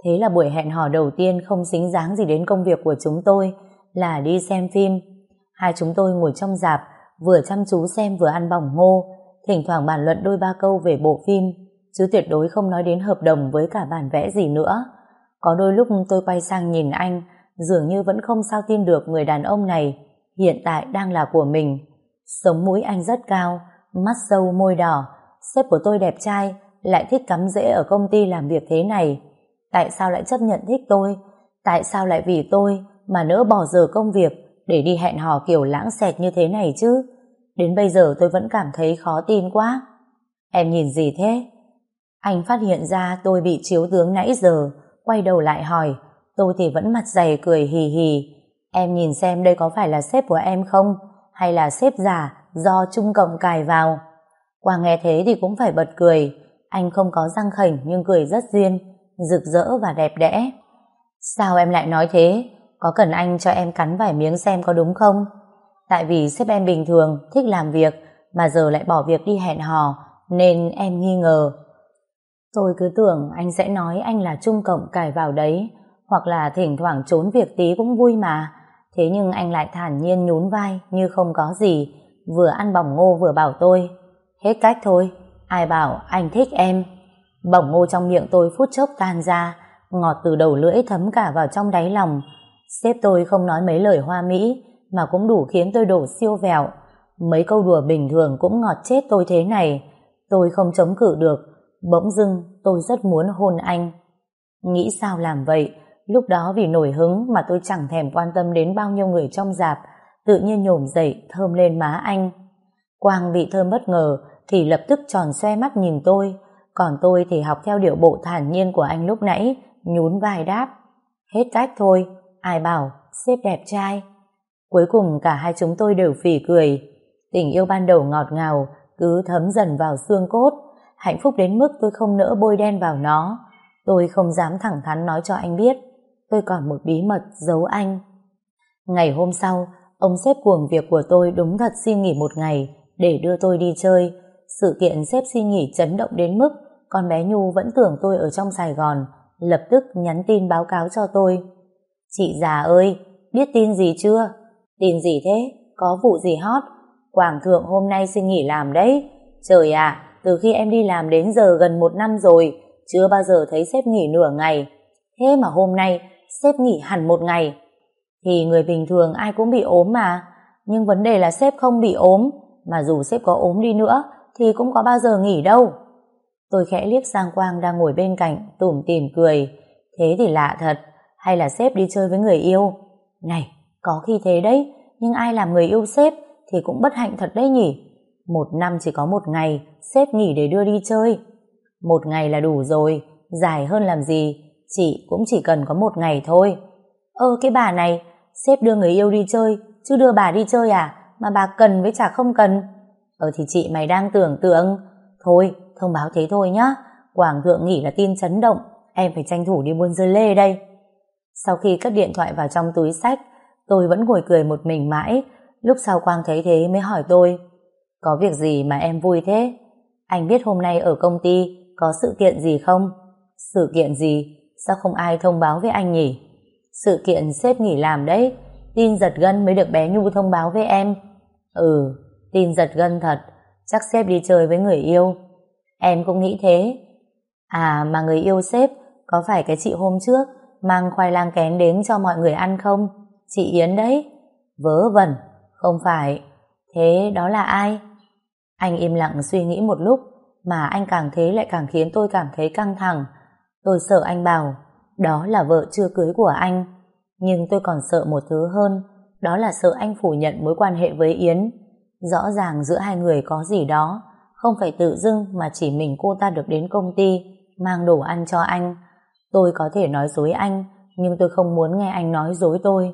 thế là buổi hẹn hò đầu tiên không xính dáng gì đến công việc của chúng tôi, là đi xem phim. Hai chúng tôi ngồi trong dạp, vừa chăm chú xem vừa ăn bỏng ngô, thỉnh thoảng bàn luận đôi ba câu về bộ phim, chứ tuyệt đối không nói đến hợp đồng với cả bản vẽ gì nữa. Có đôi lúc tôi quay sang nhìn anh, dường như vẫn không sao tin được người đàn ông này hiện tại đang là của mình. Sống mũi anh rất cao, mắt sâu môi đỏ, sếp của tôi đẹp trai, lại thích cắm rễ ở công ty làm việc thế này. Tại sao lại chấp nhận thích tôi? Tại sao lại vì tôi mà nỡ bỏ giờ công việc để đi hẹn hò kiểu lãng xẹt như thế này chứ? Đến bây giờ tôi vẫn cảm thấy khó tin quá. Em nhìn gì thế? Anh phát hiện ra tôi bị chiếu tướng nãy giờ, quay đầu lại hỏi, tôi thì vẫn mặt dày cười hì hì. Em nhìn xem đây có phải là sếp của em không? Hay là xếp giả do trung cộng cài vào? Qua nghe thế thì cũng phải bật cười. Anh không có răng khảnh nhưng cười rất duyên, rực rỡ và đẹp đẽ. Sao em lại nói thế? Có cần anh cho em cắn vài miếng xem có đúng không? Tại vì sếp em bình thường, thích làm việc, mà giờ lại bỏ việc đi hẹn hò, nên em nghi ngờ. Tôi cứ tưởng anh sẽ nói anh là trung cộng cài vào đấy, hoặc là thỉnh thoảng trốn việc tí cũng vui mà. Thế nhưng anh lại thản nhiên nhún vai như không có gì, vừa ăn bỏng ngô vừa bảo tôi. Hết cách thôi, ai bảo anh thích em. Bỏng ngô trong miệng tôi phút chốc tan ra, ngọt từ đầu lưỡi thấm cả vào trong đáy lòng. Sếp tôi không nói mấy lời hoa mỹ, mà cũng đủ khiến tôi đổ siêu vẹo. Mấy câu đùa bình thường cũng ngọt chết tôi thế này. Tôi không chống cự được. Bỗng dưng tôi rất muốn hôn anh. Nghĩ sao làm vậy? Lúc đó vì nổi hứng mà tôi chẳng thèm quan tâm đến bao nhiêu người trong dạp, tự nhiên nhổm dậy thơm lên má anh. Quang bị thơm bất ngờ thì lập tức tròn xoe mắt nhìn tôi, còn tôi thì học theo điệu bộ thản nhiên của anh lúc nãy, nhún vai đáp. Hết cách thôi, ai bảo, xếp đẹp trai. Cuối cùng cả hai chúng tôi đều phỉ cười. Tình yêu ban đầu ngọt ngào, cứ thấm dần vào xương cốt. Hạnh phúc đến mức tôi không nỡ bôi đen vào nó. Tôi không dám thẳng thắn nói cho anh biết. Tôi còn một bí mật giấu anh. Ngày hôm sau, ông xếp cuồng việc của tôi đúng thật xin nghỉ một ngày để đưa tôi đi chơi. Sự kiện xếp xin nghỉ chấn động đến mức con bé Nhu vẫn tưởng tôi ở trong Sài Gòn, lập tức nhắn tin báo cáo cho tôi. Chị già ơi, biết tin gì chưa? Tin gì thế? Có vụ gì hot? Quảng Thượng hôm nay xin nghỉ làm đấy. Trời ạ, từ khi em đi làm đến giờ gần một năm rồi, chưa bao giờ thấy sếp nghỉ nửa ngày. Thế mà hôm nay, sếp nghỉ hẳn một ngày. Thì người bình thường ai cũng bị ốm mà. Nhưng vấn đề là sếp không bị ốm, mà dù sếp có ốm đi nữa, thì cũng có bao giờ nghỉ đâu. Tôi khẽ liếc sang Quang đang ngồi bên cạnh, tủm tỉm cười. Thế thì lạ thật, hay là sếp đi chơi với người yêu? Này, có khi thế đấy, nhưng ai làm người yêu sếp thì cũng bất hạnh thật đấy nhỉ. Một năm chỉ có một ngày, sếp nghỉ để đưa đi chơi. Một ngày là đủ rồi, dài hơn làm gì, chị cũng chỉ cần có một ngày thôi. Ơ cái bà này, sếp đưa người yêu đi chơi, chứ đưa bà đi chơi à, mà bà cần với chả không cần. Ờ thì chị mày đang tưởng tượng. Thôi, thông báo thế thôi nhá, Quảng Thượng nghỉ là tin chấn động, em phải tranh thủ đi buôn dưa lê đây. Sau khi cất điện thoại vào trong túi sách, tôi vẫn ngồi cười một mình mãi, lúc sau Quang thấy thế mới hỏi tôi, có việc gì mà em vui thế? Anh biết hôm nay ở công ty có sự kiện gì không? Sự kiện gì? Sao không ai thông báo với anh nhỉ? Sự kiện sếp nghỉ làm đấy, tin giật gân mới được bé Nhu thông báo với em. Ừ, tin giật gân thật, chắc sếp đi chơi với người yêu. Em cũng nghĩ thế. À mà người yêu sếp có phải cái chị hôm trước mang khoai lang kén đến cho mọi người ăn không? Chị Yến đấy. Vớ vẩn, không phải. Thế đó là ai? Anh im lặng suy nghĩ một lúc mà anh càng thế lại càng khiến tôi cảm thấy căng thẳng. Tôi sợ anh bảo, đó là vợ chưa cưới của anh. Nhưng tôi còn sợ một thứ hơn, đó là sợ anh phủ nhận mối quan hệ với Yến. Rõ ràng giữa hai người có gì đó, không phải tự dưng mà chỉ mình cô ta được đến công ty, mang đồ ăn cho anh. Tôi có thể nói dối anh, nhưng tôi không muốn nghe anh nói dối tôi.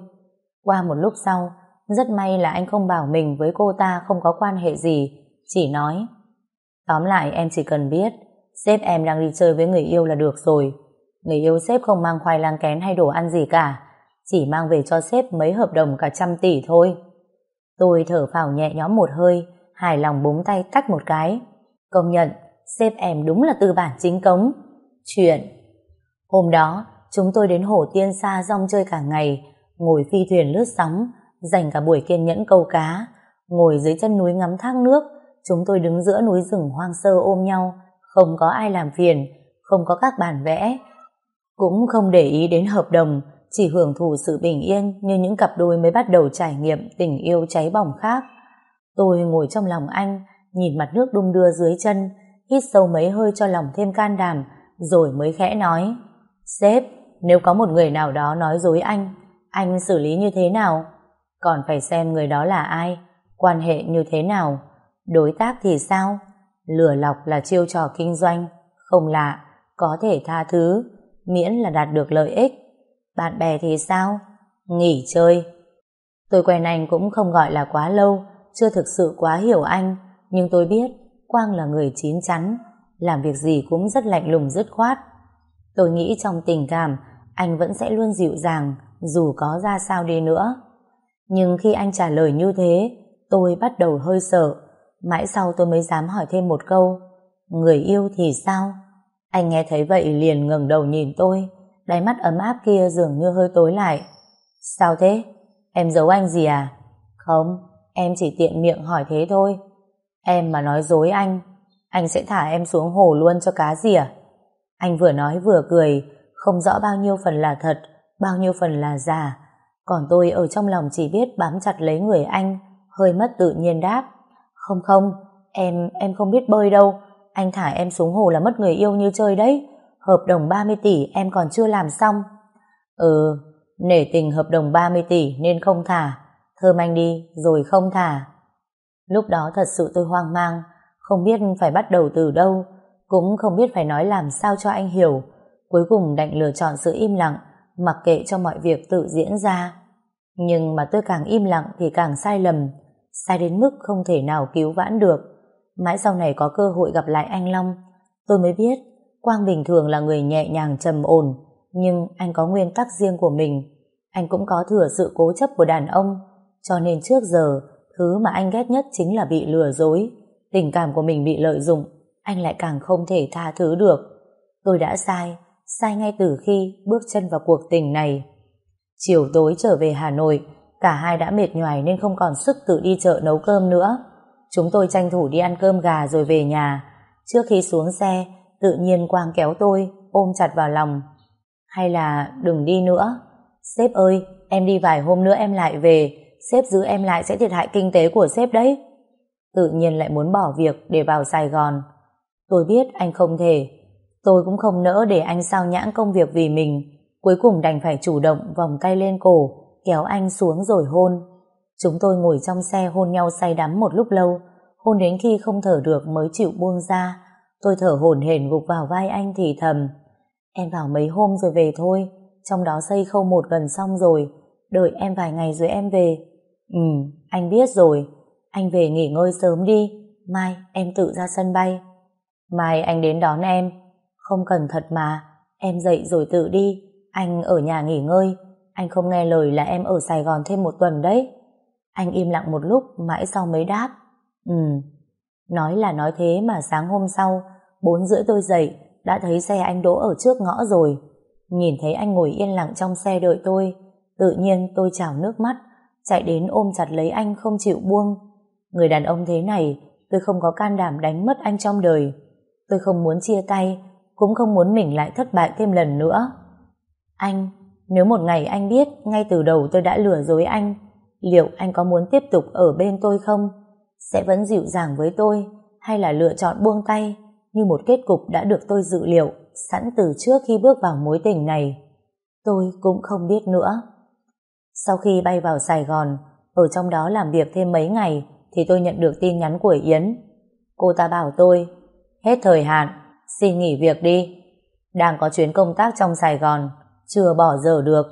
Qua một lúc sau, rất may là anh không bảo mình với cô ta không có quan hệ gì, chỉ nói, Tóm lại em chỉ cần biết sếp em đang đi chơi với người yêu là được rồi. Người yêu sếp không mang khoai lang kén hay đồ ăn gì cả chỉ mang về cho sếp mấy hợp đồng cả trăm tỷ thôi. Tôi thở phào nhẹ nhõm một hơi hài lòng búng tay tách một cái. Công nhận, sếp em đúng là tư bản chính cống. Chuyện Hôm đó, chúng tôi đến hồ Tiên Sa rong chơi cả ngày, ngồi phi thuyền lướt sóng, dành cả buổi kiên nhẫn câu cá, ngồi dưới chân núi ngắm thác nước, chúng tôi đứng giữa núi rừng hoang sơ ôm nhau, không có ai làm phiền, không có các bản vẽ, cũng không để ý đến hợp đồng, chỉ hưởng thụ sự bình yên như những cặp đôi mới bắt đầu trải nghiệm tình yêu cháy bỏng khác. Tôi ngồi trong lòng anh, nhìn mặt nước đung đưa dưới chân, hít sâu mấy hơi cho lòng thêm can đảm, rồi mới khẽ nói, Sếp, nếu có một người nào đó nói dối anh, anh xử lý như thế nào? Còn phải xem người đó là ai, quan hệ như thế nào, đối tác thì sao? Lừa lọc là chiêu trò kinh doanh, không lạ, có thể tha thứ, miễn là đạt được lợi ích. Bạn bè thì sao? Nghỉ chơi. Tôi quen anh cũng không gọi là quá lâu, chưa thực sự quá hiểu anh, nhưng tôi biết Quang là người chín chắn, làm việc gì cũng rất lạnh lùng dứt khoát. Tôi nghĩ trong tình cảm, anh vẫn sẽ luôn dịu dàng, dù có ra sao đi nữa. Nhưng khi anh trả lời như thế, tôi bắt đầu hơi sợ. Mãi sau tôi mới dám hỏi thêm một câu, người yêu thì sao? Anh nghe thấy vậy liền ngẩng đầu nhìn tôi, đáy mắt ấm áp kia dường như hơi tối lại. Sao thế? Em giấu anh gì à? Không, em chỉ tiện miệng hỏi thế thôi. Em mà nói dối anh, anh sẽ thả em xuống hồ luôn cho cá gì à? Anh vừa nói vừa cười, không rõ bao nhiêu phần là thật, bao nhiêu phần là giả. Còn tôi ở trong lòng chỉ biết bám chặt lấy người anh, hơi mất tự nhiên đáp. Không không, em em không biết bơi đâu. Anh thả em xuống hồ là mất người yêu như chơi đấy. Hợp đồng 30 tỷ em còn chưa làm xong. Ừ, nể tình hợp đồng 30 tỷ nên không thả. Thơm anh đi, rồi không thả. Lúc đó thật sự tôi hoang mang, không biết phải bắt đầu từ đâu, cũng không biết phải nói làm sao cho anh hiểu. Cuối cùng đành lựa chọn sự im lặng, mặc kệ cho mọi việc tự diễn ra. Nhưng mà tôi càng im lặng thì càng sai lầm, sai đến mức không thể nào cứu vãn được. Mãi sau này có cơ hội gặp lại anh Long, tôi mới biết Quang bình thường là người nhẹ nhàng trầm ổn, nhưng anh có nguyên tắc riêng của mình. Anh cũng có thừa sự cố chấp của đàn ông, cho nên trước giờ Thứ mà anh ghét nhất chính là bị lừa dối. Tình cảm của mình bị lợi dụng, anh lại càng không thể tha thứ được. Tôi đã sai, sai ngay từ khi bước chân vào cuộc tình này. Chiều tối trở về Hà Nội, cả hai đã mệt nhoài nên không còn sức tự đi chợ nấu cơm nữa. Chúng tôi tranh thủ đi ăn cơm gà rồi về nhà. Trước khi xuống xe, tự nhiên Quang kéo tôi, ôm chặt vào lòng. Hay là đừng đi nữa. Sếp ơi, em đi vài hôm nữa em lại về, sếp giữ em lại sẽ thiệt hại kinh tế của sếp đấy. Tự nhiên lại muốn bỏ việc để vào Sài Gòn. Tôi biết anh không thể. Tôi cũng không nỡ để anh sao nhãng công việc vì mình. Cuối cùng đành phải chủ động vòng tay lên cổ, kéo anh xuống rồi hôn. Chúng tôi ngồi trong xe hôn nhau say đắm một lúc lâu, hôn đến khi không thở được mới chịu buông ra. Tôi thở hổn hển gục vào vai anh thì thầm. Em vào mấy hôm rồi về thôi, trong đó xây khâu một gần xong rồi, đợi em vài ngày rồi em về. Ừ, anh biết rồi. Anh về nghỉ ngơi sớm đi. Mai em tự ra sân bay. Mai anh đến đón em. Không cần thật mà. Em dậy rồi tự đi, anh ở nhà nghỉ ngơi, anh không nghe lời là em ở Sài Gòn thêm một tuần đấy. Anh im lặng một lúc, mãi sau mới đáp. Ừ, nói là nói thế mà sáng hôm sau, bốn rưỡi tôi dậy, đã thấy xe anh đỗ ở trước ngõ rồi. Nhìn thấy anh ngồi yên lặng trong xe đợi tôi, tự nhiên tôi trào nước mắt, chạy đến ôm chặt lấy anh không chịu buông. Người đàn ông thế này, tôi không có can đảm đánh mất anh trong đời. Tôi không muốn chia tay, cũng không muốn mình lại thất bại thêm lần nữa. Anh, nếu một ngày anh biết ngay từ đầu tôi đã lừa dối anh, liệu anh có muốn tiếp tục ở bên tôi không? Sẽ vẫn dịu dàng với tôi, hay là lựa chọn buông tay, như một kết cục đã được tôi dự liệu, sẵn từ trước khi bước vào mối tình này? Tôi cũng không biết nữa. Sau khi bay vào Sài Gòn, ở trong đó làm việc thêm mấy ngày, thì tôi nhận được tin nhắn của Yến. Cô ta bảo tôi, hết thời hạn, xin nghỉ việc đi. Đang có chuyến công tác trong Sài Gòn, chưa bỏ giờ được.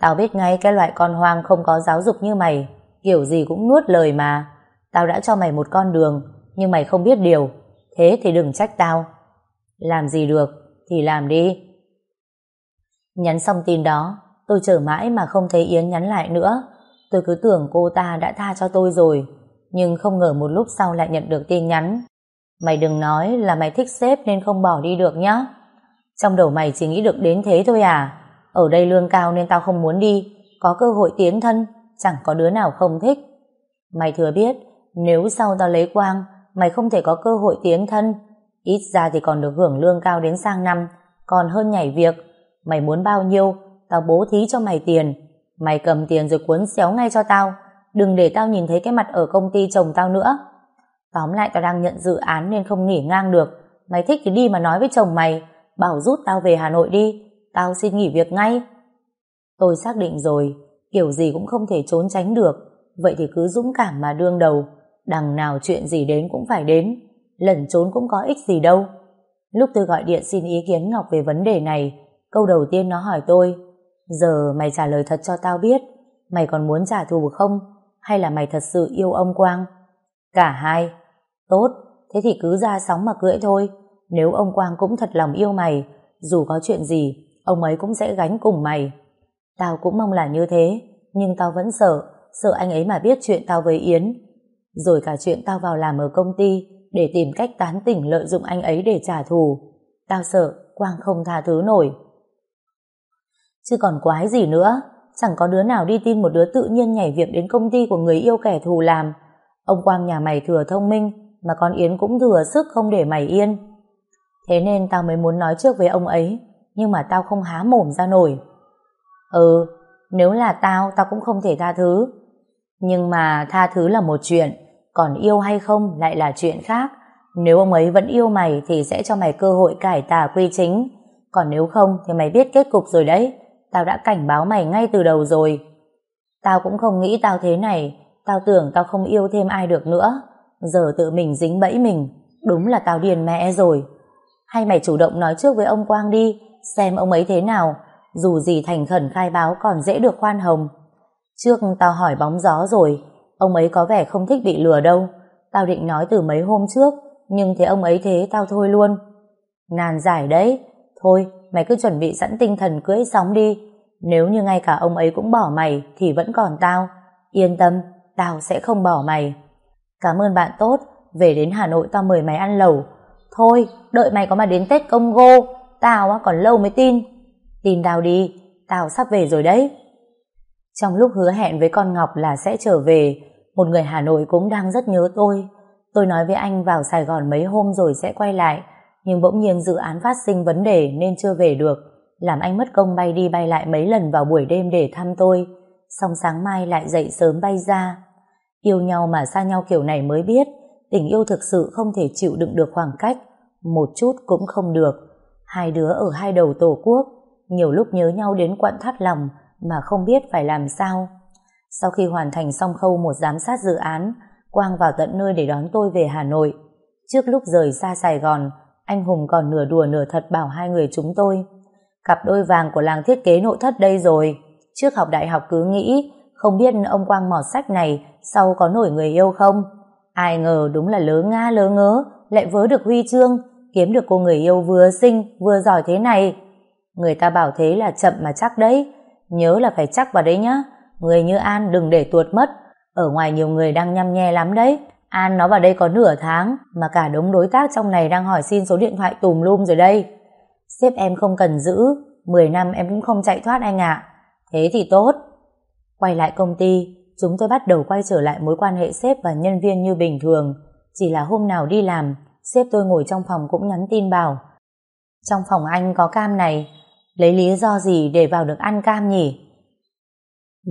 Tao biết ngay cái loại con hoang không có giáo dục như mày, kiểu gì cũng nuốt lời mà. Tao đã cho mày một con đường, nhưng mày không biết điều, thế thì đừng trách tao. Làm gì được, thì làm đi. Nhắn xong tin đó, tôi chờ mãi mà không thấy Yến nhắn lại nữa. Tôi cứ tưởng cô ta đã tha cho tôi rồi, nhưng không ngờ một lúc sau lại nhận được tin nhắn. Mày đừng nói là mày thích sếp nên không bỏ đi được nhá. Trong đầu mày chỉ nghĩ được đến thế thôi à? Ở đây lương cao nên tao không muốn đi, có cơ hội tiến thân, chẳng có đứa nào không thích. Mày thừa biết, nếu sau tao lấy quang, mày không thể có cơ hội tiến thân, ít ra thì còn được hưởng lương cao đến sang năm, còn hơn nhảy việc. Mày muốn bao nhiêu, tao bố thí cho mày tiền. Mày cầm tiền rồi cuốn xéo ngay cho tao, đừng để tao nhìn thấy cái mặt ở công ty chồng tao nữa. Tóm lại tao đang nhận dự án nên không nghỉ ngang được. Mày thích thì đi mà nói với chồng mày, bảo rút tao về Hà Nội đi, tao xin nghỉ việc ngay. Tôi xác định rồi, kiểu gì cũng không thể trốn tránh được, vậy thì cứ dũng cảm mà đương đầu, đằng nào chuyện gì đến cũng phải đến, lẩn trốn cũng có ích gì đâu. Lúc tôi gọi điện xin ý kiến Ngọc về vấn đề này, câu đầu tiên nó hỏi tôi, giờ mày trả lời thật cho tao biết, mày còn muốn trả thù không, hay là mày thật sự yêu ông Quang? Cả hai. Tốt, thế thì cứ ra sóng mà cưỡi thôi, nếu ông Quang cũng thật lòng yêu mày, dù có chuyện gì, ông ấy cũng sẽ gánh cùng mày. Tao cũng mong là như thế, nhưng tao vẫn sợ, sợ anh ấy mà biết chuyện tao với Yến. Rồi cả chuyện tao vào làm ở công ty để tìm cách tán tỉnh lợi dụng anh ấy để trả thù. Tao sợ Quang không tha thứ nổi. Chứ còn quái gì nữa, chẳng có đứa nào đi tin một đứa tự nhiên nhảy việc đến công ty của người yêu kẻ thù làm. Ông Quang nhà mày thừa thông minh, mà con Yến cũng thừa sức không để mày yên. Thế nên tao mới muốn nói trước với ông ấy, nhưng mà tao không há mồm ra nổi. Ừ, nếu là tao, tao cũng không thể tha thứ. Nhưng mà tha thứ là một chuyện, còn yêu hay không lại là chuyện khác. Nếu ông ấy vẫn yêu mày thì sẽ cho mày cơ hội cải tà quy chính. Còn nếu không thì mày biết kết cục rồi đấy. Tao đã cảnh báo mày ngay từ đầu rồi. Tao cũng không nghĩ tao thế này. Tao tưởng tao không yêu thêm ai được nữa. Giờ tự mình dính bẫy mình. Đúng là tao điền mẹ rồi. Hay mày chủ động nói trước với ông Quang đi, xem ông ấy thế nào, dù gì thành khẩn khai báo còn dễ được khoan hồng. Trước tao hỏi bóng gió rồi, ông ấy có vẻ không thích bị lừa đâu. Tao định nói từ mấy hôm trước, nhưng thấy ông ấy thế tao thôi luôn. Nàn giải đấy, thôi mày cứ chuẩn bị sẵn tinh thần cưỡi sóng đi. Nếu như ngay cả ông ấy cũng bỏ mày thì vẫn còn tao. Yên tâm, tao sẽ không bỏ mày. Cảm ơn bạn tốt, về đến Hà Nội tao mời mày ăn lẩu, Thôi, đợi mày có mà đến Tết công gô, tao còn lâu mới tin. Tin tao đi, tao sắp về rồi đấy. Trong lúc hứa hẹn với con Ngọc là sẽ trở về, một người Hà Nội cũng đang rất nhớ tôi. Tôi nói với anh vào Sài Gòn mấy hôm rồi sẽ quay lại, nhưng bỗng nhiên dự án phát sinh vấn đề nên chưa về được, làm anh mất công bay đi bay lại mấy lần vào buổi đêm để thăm tôi, xong sáng mai lại dậy sớm bay ra. Yêu nhau mà xa nhau kiểu này mới biết, tình yêu thực sự không thể chịu đựng được khoảng cách, một chút cũng không được. Hai đứa ở hai đầu tổ quốc, nhiều lúc nhớ nhau đến quặn thắt lòng mà không biết phải làm sao. Sau khi hoàn thành xong khâu một giám sát dự án, Quang vào tận nơi để đón tôi về Hà Nội. Trước lúc rời xa Sài Gòn, anh Hùng còn nửa đùa nửa thật bảo hai người chúng tôi. Cặp đôi vàng của làng thiết kế nội thất đây rồi. Trước học đại học cứ nghĩ, không biết ông Quang mỏ sách này sau có nổi người yêu không? Ai ngờ đúng là lớ nga lớ ngớ, lại vớ được huy chương, kiếm được cô người yêu vừa xinh vừa giỏi thế này. Người ta bảo thế là chậm mà chắc đấy. Nhớ là phải chắc vào đấy nhá. Người như An đừng để tuột mất. Ở ngoài nhiều người đang nhăm nhe lắm đấy. An nó vào đây có nửa tháng mà cả đống đối tác trong này đang hỏi xin số điện thoại tùm lum rồi đây. Sếp em không cần giữ, 10 năm em cũng không chạy thoát anh ạ. Thế thì tốt. Quay lại công ty, chúng tôi bắt đầu quay trở lại mối quan hệ sếp và nhân viên như bình thường. Chỉ là hôm nào đi làm, sếp tôi ngồi trong phòng cũng nhắn tin bảo Trong phòng anh có cam này, lấy lý do gì để vào được ăn cam nhỉ?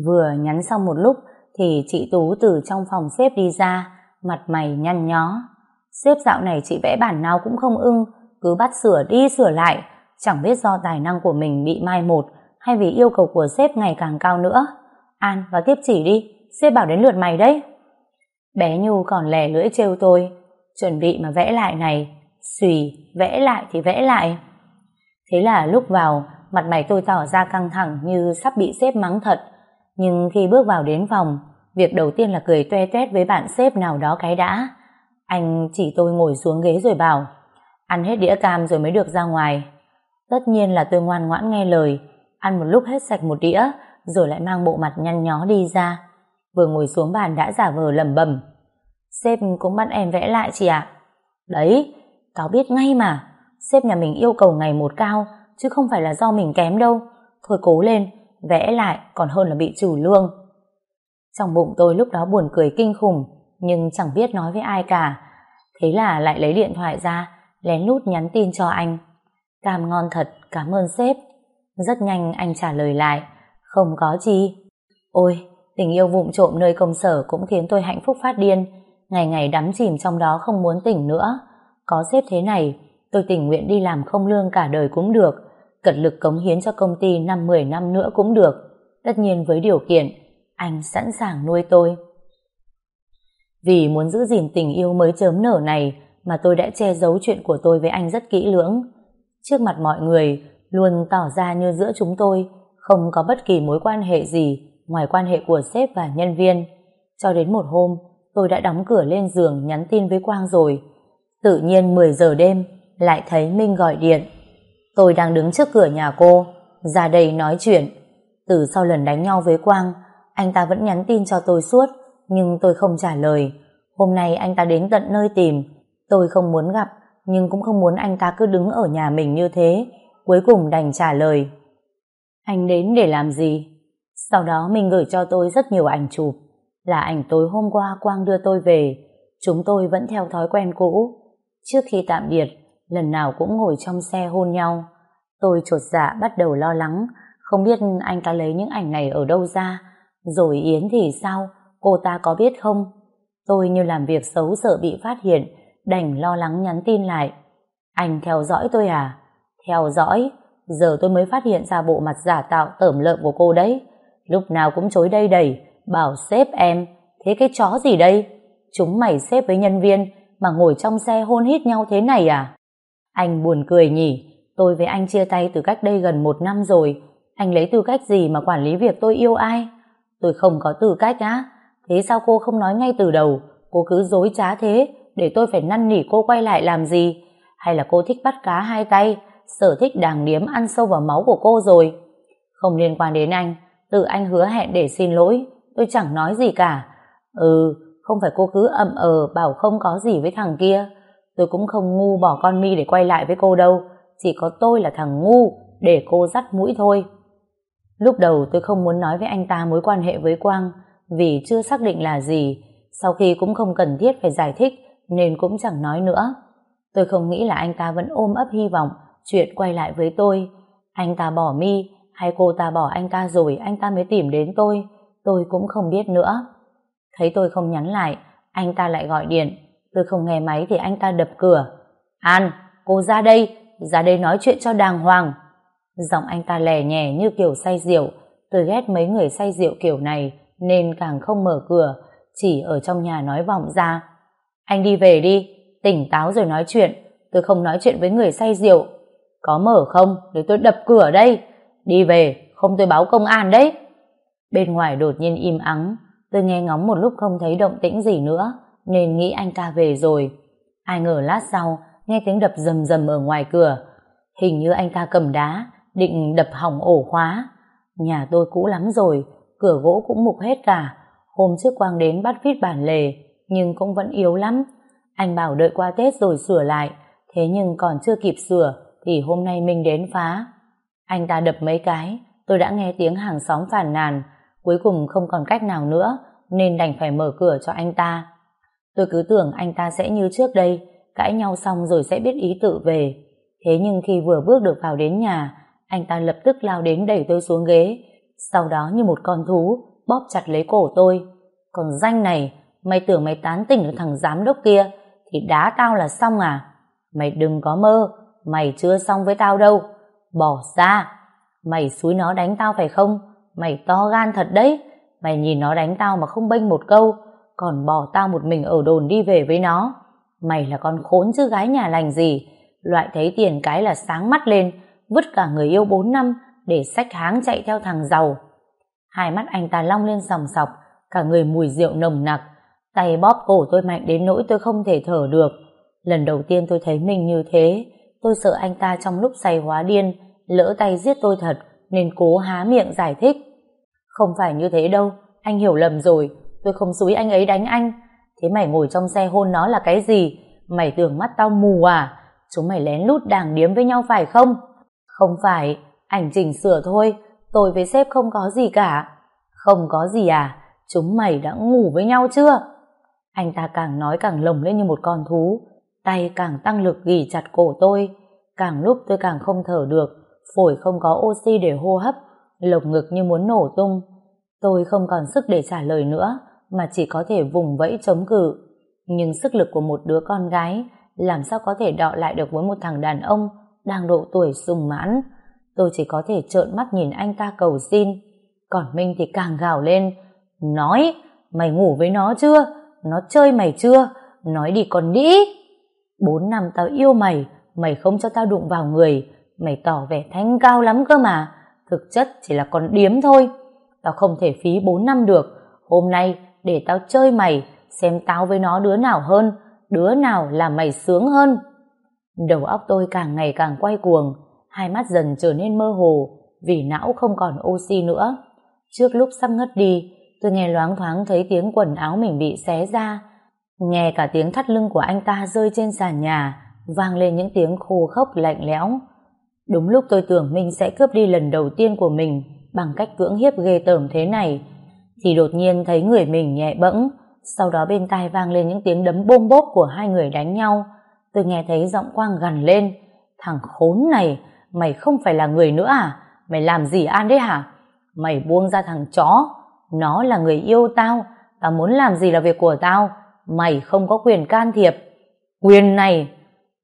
Vừa nhắn xong một lúc thì chị Tú từ trong phòng sếp đi ra, mặt mày nhăn nhó. Sếp dạo này chị vẽ bản nào cũng không ưng, cứ bắt sửa đi sửa lại, chẳng biết do tài năng của mình bị mai một hay vì yêu cầu của sếp ngày càng cao nữa. An và tiếp chỉ đi, sếp bảo đến lượt mày đấy. Bé Nhu còn lè lưỡi trêu tôi, chuẩn bị mà vẽ lại này, xùy, vẽ lại thì vẽ lại. Thế là lúc vào, mặt mày tôi tỏ ra căng thẳng như sắp bị sếp mắng thật, nhưng khi bước vào đến phòng, việc đầu tiên là cười toe toét với bạn sếp nào đó cái đã. Anh chỉ tôi ngồi xuống ghế rồi bảo, ăn hết đĩa cam rồi mới được ra ngoài. Tất nhiên là tôi ngoan ngoãn nghe lời, ăn một lúc hết sạch một đĩa, rồi lại mang bộ mặt nhăn nhó đi ra. Vừa ngồi xuống bàn đã giả vờ lẩm bẩm. Sếp cũng bắt em vẽ lại chị ạ. Đấy, tao biết ngay mà, sếp nhà mình yêu cầu ngày một cao, chứ không phải là do mình kém đâu. Thôi cố lên, vẽ lại còn hơn là bị trừ lương. Trong bụng tôi lúc đó buồn cười kinh khủng, nhưng chẳng biết nói với ai cả. Thế là lại lấy điện thoại ra, lén lút nhắn tin cho anh. Cam ngon thật, cảm ơn sếp. Rất nhanh anh trả lời lại, không có chi. Ôi, tình yêu vụng trộm nơi công sở cũng khiến tôi hạnh phúc phát điên, ngày ngày đắm chìm trong đó không muốn tỉnh nữa. Có sếp thế này, tôi tình nguyện đi làm không lương cả đời cũng được, cật lực cống hiến cho công ty năm 10 năm nữa cũng được. Tất nhiên với điều kiện, anh sẵn sàng nuôi tôi. Vì muốn giữ gìn tình yêu mới chớm nở này mà tôi đã che giấu chuyện của tôi với anh rất kỹ lưỡng. Trước mặt mọi người, luôn tỏ ra như giữa chúng tôi không có bất kỳ mối quan hệ gì ngoài quan hệ của sếp và nhân viên. Cho đến một hôm, tôi đã đóng cửa lên giường nhắn tin với Quang rồi. Tự nhiên 10 giờ đêm, lại thấy Minh gọi điện. Tôi đang đứng trước cửa nhà cô, ra đây nói chuyện. Từ sau lần đánh nhau với Quang, anh ta vẫn nhắn tin cho tôi suốt, nhưng tôi không trả lời. Hôm nay anh ta đến tận nơi tìm, tôi không muốn gặp, nhưng cũng không muốn anh ta cứ đứng ở nhà mình như thế. Cuối cùng đành trả lời. Anh đến để làm gì? Sau đó mình gửi cho tôi rất nhiều ảnh chụp. Là ảnh tối hôm qua Quang đưa tôi về. Chúng tôi vẫn theo thói quen cũ. Trước khi tạm biệt, lần nào cũng ngồi trong xe hôn nhau. Tôi trột dạ bắt đầu lo lắng, không biết anh ta lấy những ảnh này ở đâu ra. Rồi Yến thì sao? Cô ta có biết không? Tôi như làm việc xấu sợ bị phát hiện, đành lo lắng nhắn tin lại. Anh theo dõi tôi à? Theo dõi? Giờ tôi mới phát hiện ra bộ mặt giả tạo tởm lợm của cô đấy. Lúc nào cũng chối đây đầy, bảo sếp em. Thế cái chó gì đây? Chúng mày xếp với nhân viên mà ngồi trong xe hôn hít nhau thế này à? Anh buồn cười nhỉ? Tôi với anh chia tay từ cách đây gần một năm rồi. Anh lấy tư cách gì mà quản lý việc tôi yêu ai? Tôi không có tư cách á. Thế sao cô không nói ngay từ đầu? Cô cứ dối trá thế, để tôi phải năn nỉ cô quay lại làm gì? Hay là cô thích bắt cá hai tay, sở thích đàng điếm ăn sâu vào máu của cô rồi? Không liên quan đến anh, tự anh hứa hẹn để xin lỗi, tôi chẳng nói gì cả. Ừ, không phải cô cứ ậm ờ bảo không có gì với thằng kia. Tôi cũng không ngu bỏ con mi để quay lại với cô đâu, chỉ có tôi là thằng ngu để cô dắt mũi thôi. Lúc đầu tôi không muốn nói với anh ta mối quan hệ với Quang vì chưa xác định là gì, sau khi cũng không cần thiết phải giải thích nên cũng chẳng nói nữa. Tôi không nghĩ là anh ta vẫn ôm ấp hy vọng chuyện quay lại với tôi. Anh ta bỏ mi hay cô ta bỏ anh ta rồi anh ta mới tìm đến tôi, tôi cũng không biết nữa. Thấy tôi không nhắn lại, anh ta lại gọi điện. Tôi không nghe máy thì anh ta đập cửa. An, cô ra đây, ra đây nói chuyện cho đàng hoàng. Giọng anh ta lè nhè như kiểu say rượu. Tôi ghét mấy người say rượu kiểu này nên càng không mở cửa, chỉ ở trong nhà nói vọng ra. Anh đi về đi, tỉnh táo rồi nói chuyện. Tôi không nói chuyện với người say rượu. Có mở không? Để tôi đập cửa đây. Đi về, không tôi báo công an đấy. Bên ngoài đột nhiên im ắng. Tôi nghe ngóng một lúc không thấy động tĩnh gì nữa, nên nghĩ anh ta về rồi. Ai ngờ lát sau, nghe tiếng đập rầm rầm ở ngoài cửa. Hình như anh ta cầm đá, định đập hỏng ổ khóa. Nhà tôi cũ lắm rồi, cửa gỗ cũng mục hết cả. Hôm trước Quang đến bắt vít bản lề, nhưng cũng vẫn yếu lắm. Anh bảo đợi qua Tết rồi sửa lại, thế nhưng còn chưa kịp sửa thì hôm nay mình đến phá. Anh ta đập mấy cái, tôi đã nghe tiếng hàng xóm phản nàn, cuối cùng không còn cách nào nữa nên đành phải mở cửa cho anh ta. Tôi cứ tưởng anh ta sẽ như trước đây, cãi nhau xong rồi sẽ biết ý tự về. Thế nhưng khi vừa bước được vào đến nhà, anh ta lập tức lao đến đẩy tôi xuống ghế, sau đó như một con thú, bóp chặt lấy cổ tôi. Còn danh này, mày tưởng mày tán tỉnh được thằng giám đốc kia, thì đá tao là xong à? Mày đừng có mơ, mày chưa xong với tao đâu. Bỏ ra, mày xúi nó đánh tao phải không? Mày to gan thật đấy, mày nhìn nó đánh tao mà không bênh một câu, còn bỏ tao một mình ở đồn đi về với nó. Mày là con khốn chứ gái nhà lành gì, loại thấy tiền cái là sáng mắt lên, vứt cả người yêu 4 năm để sách háng chạy theo thằng giàu. Hai mắt anh ta long lên sòng sọc, cả người mùi rượu nồng nặc, tay bóp cổ tôi mạnh đến nỗi tôi không thể thở được. Lần đầu tiên tôi thấy mình như thế, tôi sợ anh ta trong lúc say hóa điên, lỡ tay giết tôi thật, nên cố há miệng giải thích. Không phải như thế đâu, anh hiểu lầm rồi, tôi không xúi anh ấy đánh anh. Thế mày ngồi trong xe hôn nó là cái gì? Mày tưởng mắt tao mù à? Chúng mày lén lút đàng điếm với nhau phải không? Không phải, ảnh chỉnh sửa thôi, tôi với sếp không có gì cả. Không có gì à? Chúng mày đã ngủ với nhau chưa? Anh ta càng nói càng lồng lên như một con thú, tay càng tăng lực ghi chặt cổ tôi. Càng lúc tôi càng không thở được, phổi không có oxy để hô hấp, lồng ngực như muốn nổ tung. Tôi không còn sức để trả lời nữa, mà chỉ có thể vùng vẫy chống cự. Nhưng sức lực của một đứa con gái làm sao có thể đọ lại được với một thằng đàn ông đang độ tuổi sung mãn. Tôi chỉ có thể trợn mắt nhìn anh ta cầu xin. Còn Minh thì càng gào lên. Nói, mày ngủ với nó chưa? Nó chơi mày chưa? Nói đi còn đĩ. Bốn năm tao yêu mày, mày không cho tao đụng vào người. Mày tỏ vẻ thanh cao lắm cơ mà. Thực chất chỉ là con điếm thôi. Tao không thể phí bốn năm được. Hôm nay để tao chơi mày, xem tao với nó đứa nào hơn, đứa nào làm mày sướng hơn. Đầu óc tôi càng ngày càng quay cuồng, hai mắt dần trở nên mơ hồ, vì não không còn oxy nữa. Trước lúc sắp ngất đi, tôi nghe loáng thoáng thấy tiếng quần áo mình bị xé ra, nghe cả tiếng thắt lưng của anh ta rơi trên sàn nhà, vang lên những tiếng khô khốc lạnh lẽo. Đúng lúc tôi tưởng Minh sẽ cướp đi lần đầu tiên của mình bằng cách cưỡng hiếp ghê tởm thế này, thì đột nhiên thấy người mình nhẹ bẫng, sau đó bên tai vang lên những tiếng đấm bôm bốp của hai người đánh nhau. Tôi nghe thấy giọng Quang gằn lên, thằng khốn này, mày không phải là người nữa à? Mày làm gì An đấy hả? Mày buông ra thằng chó, nó là người yêu tao, tao muốn làm gì là việc của tao, mày không có quyền can thiệp. Quyền này,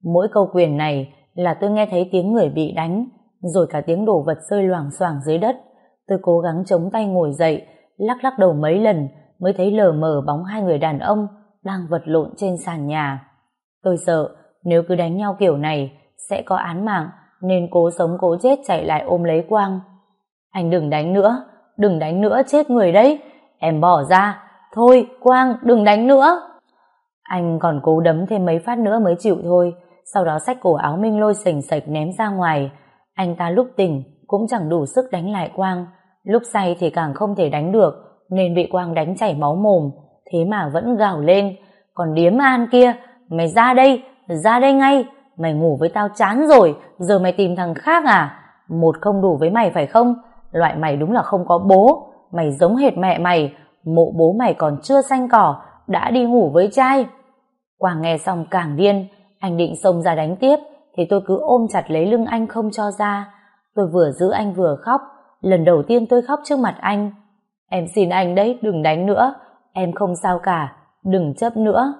mỗi câu quyền này là tôi nghe thấy tiếng người bị đánh, rồi cả tiếng đổ vật rơi loảng xoảng dưới đất. Tôi cố gắng chống tay ngồi dậy, lắc lắc đầu mấy lần mới thấy lờ mờ bóng hai người đàn ông đang vật lộn trên sàn nhà. Tôi sợ nếu cứ đánh nhau kiểu này sẽ có án mạng nên cố sống cố chết chạy lại ôm lấy Quang. Anh đừng đánh nữa, đừng đánh nữa chết người đấy. Em bỏ ra, thôi Quang đừng đánh nữa. Anh còn cố đấm thêm mấy phát nữa mới chịu thôi, sau đó xách cổ áo Minh lôi sành sạch ném ra ngoài. Anh ta lúc tỉnh cũng chẳng đủ sức đánh lại Quang, lúc say thì càng không thể đánh được, nên bị Quang đánh chảy máu mồm, thế mà vẫn gào lên. Còn điếm an kia, mày ra đây, ra đây ngay, mày ngủ với tao chán rồi, giờ mày tìm thằng khác à? Một không đủ với mày phải không? Loại mày đúng là không có bố, mày giống hệt mẹ mày, mộ bố mày còn chưa xanh cỏ, đã đi ngủ với trai. Quang nghe xong càng điên, anh định xông ra đánh tiếp, thì tôi cứ ôm chặt lấy lưng anh không cho ra. Tôi vừa giữ anh vừa khóc, lần đầu tiên tôi khóc trước mặt anh. Em xin anh đấy, đừng đánh nữa, em không sao cả, đừng chấp nữa.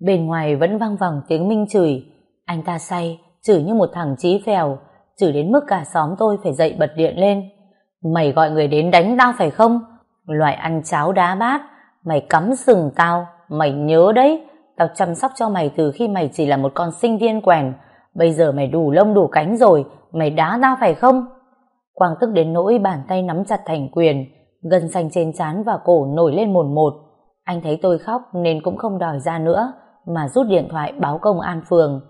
Bên ngoài vẫn vang vẳng tiếng Minh chửi, anh ta say, chửi như một thằng trí phèo, chửi đến mức cả xóm tôi phải dậy bật điện lên. Mày gọi người đến đánh tao phải không? Loại ăn cháo đá bát, mày cắm sừng tao, mày nhớ đấy, tao chăm sóc cho mày từ khi mày chỉ là một con sinh viên quèn, bây giờ mày đủ lông đủ cánh rồi, mày đá tao phải không? Quang tức đến nỗi bàn tay nắm chặt thành quyền, gân xanh trên trán và cổ nổi lên mồn một. Anh thấy tôi khóc nên cũng không đòi ra nữa, mà rút điện thoại báo công an phường.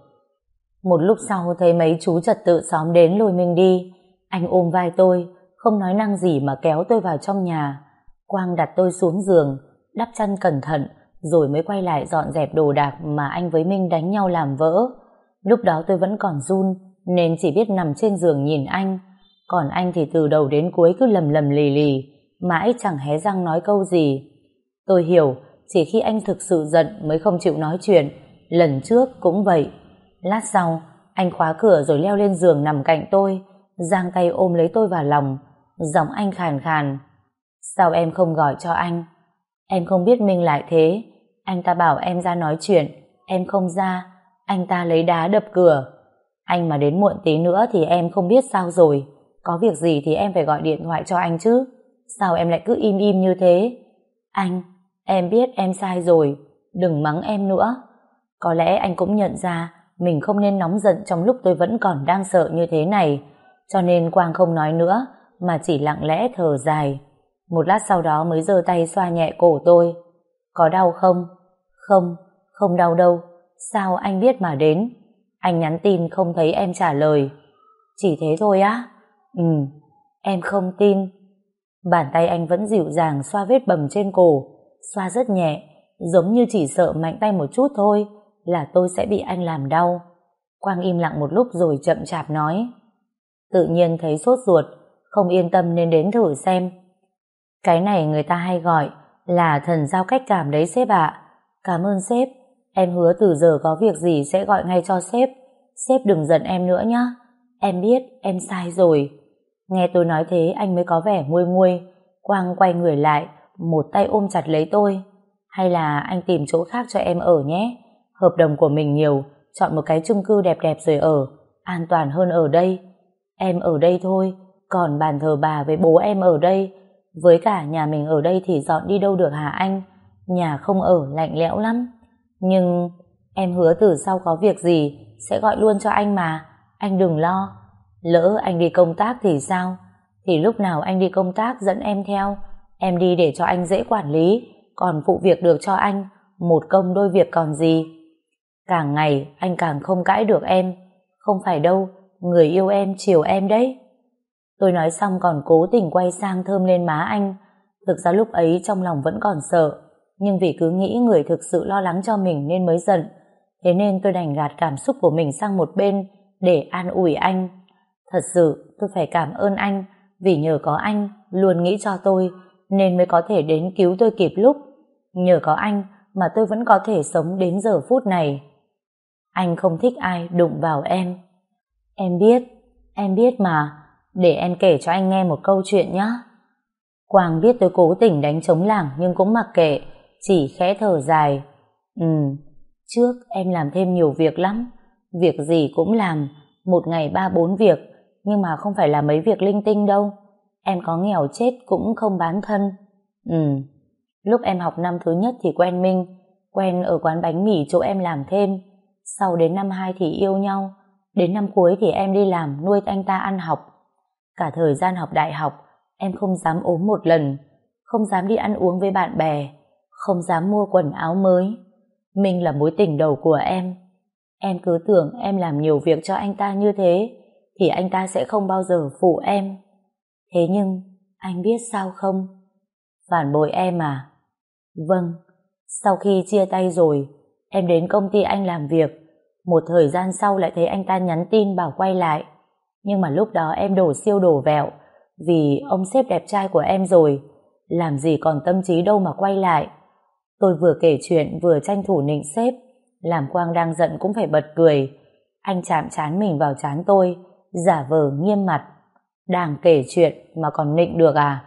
Một lúc sau thấy mấy chú trật tự xóm đến lôi mình đi, Anh ôm vai tôi, không nói năng gì mà kéo tôi vào trong nhà. Quang đặt tôi xuống giường, đắp chăn cẩn thận, rồi mới quay lại dọn dẹp đồ đạc mà anh với Minh đánh nhau làm vỡ. Lúc đó tôi vẫn còn run, nên chỉ biết nằm trên giường nhìn anh. Còn anh thì từ đầu đến cuối cứ lầm lầm lì lì, mãi chẳng hé răng nói câu gì. Tôi hiểu, chỉ khi anh thực sự giận mới không chịu nói chuyện. Lần trước cũng vậy. Lát sau, anh khóa cửa rồi leo lên giường nằm cạnh tôi, giang tay ôm lấy tôi vào lòng. Giọng anh khàn khàn. Sao em không gọi cho anh? Em không biết mình lại thế. Anh ta bảo em ra nói chuyện. Em không ra. Anh ta lấy đá đập cửa. Anh mà đến muộn tí nữa thì em không biết sao rồi. Có việc gì thì em phải gọi điện thoại cho anh chứ. Sao em lại cứ im im như thế? Anh, em biết em sai rồi. Đừng mắng em nữa. Có lẽ anh cũng nhận ra mình không nên nóng giận trong lúc tôi vẫn còn đang sợ như thế này. Cho nên Quang không nói nữa mà chỉ lặng lẽ thở dài. Một lát sau đó mới giơ tay xoa nhẹ cổ tôi. Có đau không? Không, không đau đâu. Sao anh biết mà đến? Anh nhắn tin không thấy em trả lời. Chỉ thế thôi á? Ừ, em không tin. Bàn tay anh vẫn dịu dàng xoa vết bầm trên cổ, xoa rất nhẹ, giống như chỉ sợ mạnh tay một chút thôi là tôi sẽ bị anh làm đau. Quang im lặng một lúc rồi chậm chạp nói. Tự nhiên thấy sốt ruột, không yên tâm nên đến thử xem. Cái này người ta hay gọi là thần giao cách cảm đấy sếp ạ. Cảm ơn sếp, em hứa từ giờ có việc gì sẽ gọi ngay cho sếp. Sếp đừng giận em nữa nhá. Em biết em sai rồi. Nghe tôi nói thế anh mới có vẻ nguôi nguôi. Quang quay người lại, một tay ôm chặt lấy tôi. Hay là anh tìm chỗ khác cho em ở nhé. Hợp đồng của mình nhiều, chọn một cái chung cư đẹp đẹp rồi ở. An toàn hơn ở đây. Em ở đây thôi, còn bàn thờ bà với bố em ở đây. Với cả nhà mình ở đây thì dọn đi đâu được hả anh? Nhà không ở, lạnh lẽo lắm. Nhưng em hứa từ sau có việc gì sẽ gọi luôn cho anh mà. Anh đừng lo. Lỡ anh đi công tác thì sao? Thì lúc nào anh đi công tác dẫn em theo. Em đi để cho anh dễ quản lý. Còn phụ việc được cho anh. Một công đôi việc còn gì. Càng ngày anh càng không cãi được em. Không phải đâu. Người yêu em chiều em đấy. Tôi nói xong còn cố tình quay sang thơm lên má anh. Thực ra lúc ấy trong lòng vẫn còn sợ. Nhưng vì cứ nghĩ người thực sự lo lắng cho mình nên mới giận. Thế nên tôi đành gạt cảm xúc của mình sang một bên để an ủi anh. Thật sự tôi phải cảm ơn anh vì nhờ có anh luôn nghĩ cho tôi nên mới có thể đến cứu tôi kịp lúc. Nhờ có anh mà tôi vẫn có thể sống đến giờ phút này. Anh không thích ai đụng vào em. Em biết, em biết mà, để em kể cho anh nghe một câu chuyện nhé. Quang biết tôi cố tình đánh chống lảng nhưng cũng mặc kệ, chỉ khẽ thở dài. Ừ, trước em làm thêm nhiều việc lắm, việc gì cũng làm, một ngày ba bốn việc, nhưng mà không phải là mấy việc linh tinh đâu. Em có nghèo chết cũng không bán thân. Ừ, lúc em học năm thứ nhất thì quen Minh, quen ở quán bánh mì chỗ em làm thêm. Sau đến năm hai thì yêu nhau, đến năm cuối thì em đi làm nuôi anh ta ăn học. Cả thời gian học đại học, em không dám ốm một lần, không dám đi ăn uống với bạn bè, không dám mua quần áo mới. Minh là mối tình đầu của em. Em cứ tưởng em làm nhiều việc cho anh ta như thế, thì anh ta sẽ không bao giờ phụ em. Thế nhưng, anh biết sao không? Phản bội em à? Vâng, sau khi chia tay rồi, em đến công ty anh làm việc. Một thời gian sau lại thấy anh ta nhắn tin bảo quay lại. Nhưng mà lúc đó em đổ siêu đổ vẹo, vì ông xếp đẹp trai của em rồi. Làm gì còn tâm trí đâu mà quay lại. Tôi vừa kể chuyện vừa tranh thủ nịnh sếp, làm Quang đang giận cũng phải bật cười. Anh chạm chán mình vào chán tôi, giả vờ nghiêm mặt. Đang kể chuyện mà còn nịnh được à?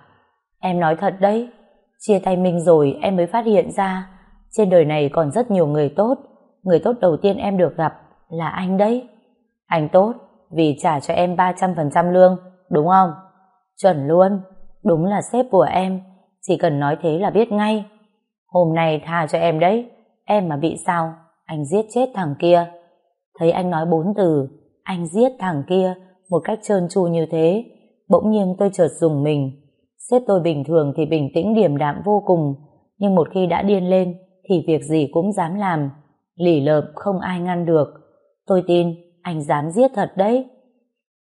Em nói thật đấy, chia tay mình rồi em mới phát hiện ra trên đời này còn rất nhiều người tốt. Người tốt đầu tiên em được gặp là anh đấy. Anh tốt vì trả cho em 300% lương, đúng không? Chuẩn luôn, đúng là sếp của em, chỉ cần nói thế là biết ngay. Hôm nay tha cho em đấy, em mà bị sao, anh giết chết thằng kia. Thấy anh nói bốn từ, anh giết thằng kia, một cách trơn tru như thế, bỗng nhiên tôi chợt dùng mình. Sếp tôi bình thường thì bình tĩnh điềm đạm vô cùng, nhưng một khi đã điên lên thì việc gì cũng dám làm. Lỉ lợm không ai ngăn được. Tôi tin anh dám giết thật đấy.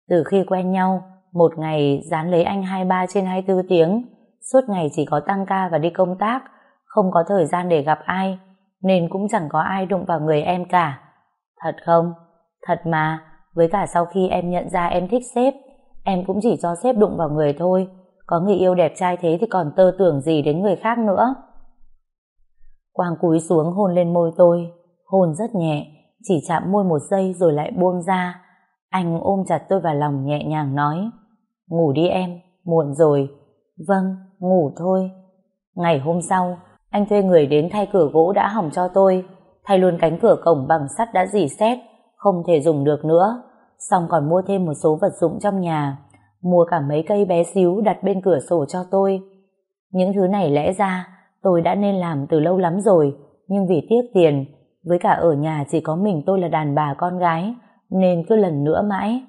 Từ khi quen nhau, Một ngày dán lấy anh 23 trên 24 tiếng, suốt ngày chỉ có tăng ca và đi công tác, không có thời gian để gặp ai, nên cũng chẳng có ai đụng vào người em cả. Thật không? Thật mà, với cả sau khi em nhận ra em thích sếp, em cũng chỉ cho sếp đụng vào người thôi, có người yêu đẹp trai thế thì còn tơ tưởng gì đến người khác nữa. Quang cúi xuống hôn lên môi tôi, hôn rất nhẹ, chỉ chạm môi một giây rồi lại buông ra. Anh ôm chặt tôi vào lòng nhẹ nhàng nói, ngủ đi em, muộn rồi. Vâng, ngủ thôi. Ngày hôm sau, anh thuê người đến thay cửa gỗ đã hỏng cho tôi, thay luôn cánh cửa cổng bằng sắt đã dỉ xét, không thể dùng được nữa. Xong còn mua thêm một số vật dụng trong nhà, mua cả mấy cây bé xíu đặt bên cửa sổ cho tôi. Những thứ này lẽ ra tôi đã nên làm từ lâu lắm rồi, nhưng vì tiếc tiền, với cả ở nhà chỉ có mình tôi là đàn bà con gái, nên cứ lần nữa mãi.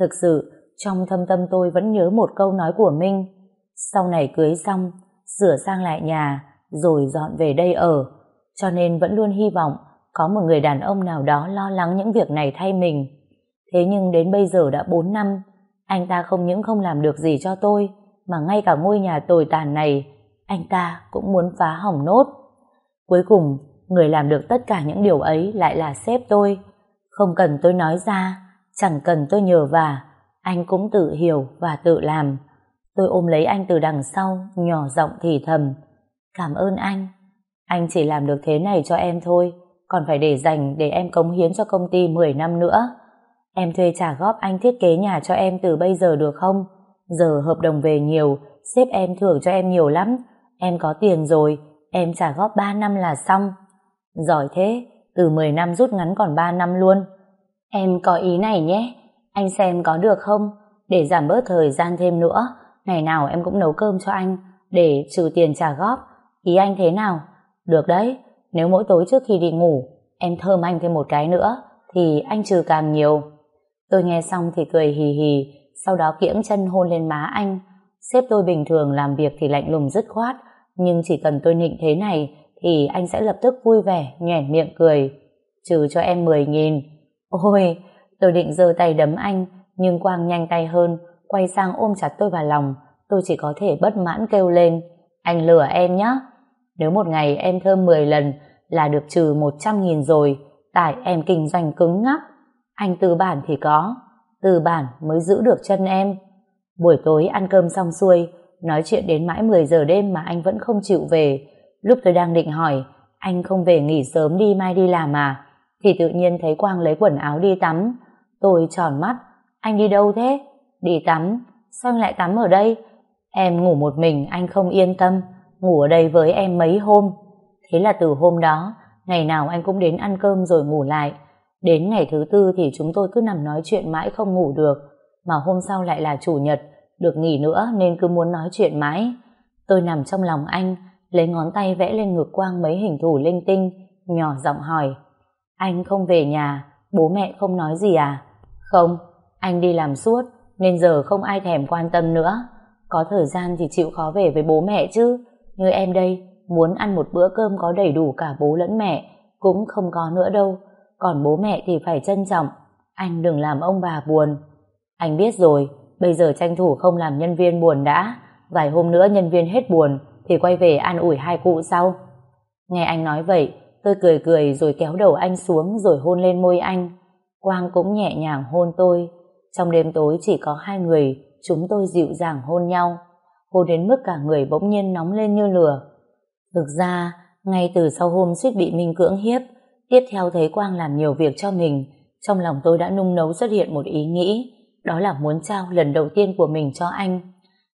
Thực sự, trong thâm tâm tôi vẫn nhớ một câu nói của Minh. Sau này cưới xong, sửa sang lại nhà, rồi dọn về đây ở. Cho nên vẫn luôn hy vọng có một người đàn ông nào đó lo lắng những việc này thay mình. Thế nhưng đến bây giờ đã 4 năm, anh ta không những không làm được gì cho tôi, mà ngay cả ngôi nhà tồi tàn này, anh ta cũng muốn phá hỏng nốt. Cuối cùng, người làm được tất cả những điều ấy lại là sếp tôi. Không cần tôi nói ra, chẳng cần tôi nhờ vả, anh cũng tự hiểu và tự làm. Tôi ôm lấy anh từ đằng sau, nhỏ giọng thì thầm. Cảm ơn anh. Anh chỉ làm được thế này cho em thôi, còn phải để dành để em cống hiến cho công ty 10 năm nữa. Em thuê trả góp anh thiết kế nhà cho em từ bây giờ được không? Giờ hợp đồng về nhiều, sếp em thưởng cho em nhiều lắm. Em có tiền rồi, em trả góp 3 năm là xong. Giỏi thế, từ 10 năm rút ngắn còn 3 năm luôn. Em có ý này nhé, anh xem có được không? Để giảm bớt thời gian thêm nữa, ngày nào em cũng nấu cơm cho anh, để trừ tiền trả góp. Ý anh thế nào? Được đấy, nếu mỗi tối trước khi đi ngủ, em thơm anh thêm một cái nữa, thì anh trừ càng nhiều. Tôi nghe xong thì cười hì hì, sau đó kiễng chân hôn lên má anh. Sếp tôi bình thường làm việc thì lạnh lùng dứt khoát, nhưng chỉ cần tôi nịnh thế này thì anh sẽ lập tức vui vẻ, nhoẻn miệng cười. Trừ cho em 10 nghìn. Ôi, tôi định giơ tay đấm anh, nhưng Quang nhanh tay hơn, quay sang ôm chặt tôi vào lòng. Tôi chỉ có thể bất mãn kêu lên. Anh lừa em nhé. Nếu một ngày em thơm 10 lần là được trừ 100 nghìn rồi, tại em kinh doanh cứng ngắc. Anh từ bản thì có, từ bản mới giữ được chân em. Buổi tối ăn cơm xong xuôi, nói chuyện đến mãi 10 giờ đêm mà anh vẫn không chịu về. Lúc tôi đang định hỏi, anh không về nghỉ sớm đi mai đi làm à? Thì tự nhiên thấy Quang lấy quần áo đi tắm. Tôi tròn mắt, anh đi đâu thế? Đi tắm, sao anh lại tắm ở đây? Em ngủ một mình anh không yên tâm, ngủ ở đây với em mấy hôm. Thế là từ hôm đó, ngày nào anh cũng đến ăn cơm rồi ngủ lại. Đến ngày thứ tư thì chúng tôi cứ nằm nói chuyện mãi không ngủ được, mà hôm sau lại là chủ nhật, được nghỉ nữa nên cứ muốn nói chuyện mãi. Tôi nằm trong lòng anh, lấy ngón tay vẽ lên ngực quang mấy hình thù linh tinh, nhỏ giọng hỏi. Anh không về nhà, bố mẹ không nói gì à? Không, anh đi làm suốt, nên giờ không ai thèm quan tâm nữa. Có thời gian thì chịu khó về với bố mẹ chứ. Như em đây, muốn ăn một bữa cơm có đầy đủ cả bố lẫn mẹ, cũng không có nữa đâu. Còn bố mẹ thì phải trân trọng, anh đừng làm ông bà buồn. Anh biết rồi, bây giờ tranh thủ không làm nhân viên buồn đã, vài hôm nữa nhân viên hết buồn, thì quay về an ủi hai cụ sau. Nghe anh nói vậy, tôi cười cười rồi kéo đầu anh xuống rồi hôn lên môi anh. Quang cũng nhẹ nhàng hôn tôi. Trong đêm tối chỉ có hai người, chúng tôi dịu dàng hôn nhau. Hôn đến mức cả người bỗng nhiên nóng lên như lửa. Thực ra, ngay từ sau hôm suýt bị Minh cưỡng hiếp, tiếp theo thấy Quang làm nhiều việc cho mình, trong lòng tôi đã nung nấu xuất hiện một ý nghĩ, đó là muốn trao lần đầu tiên của mình cho anh.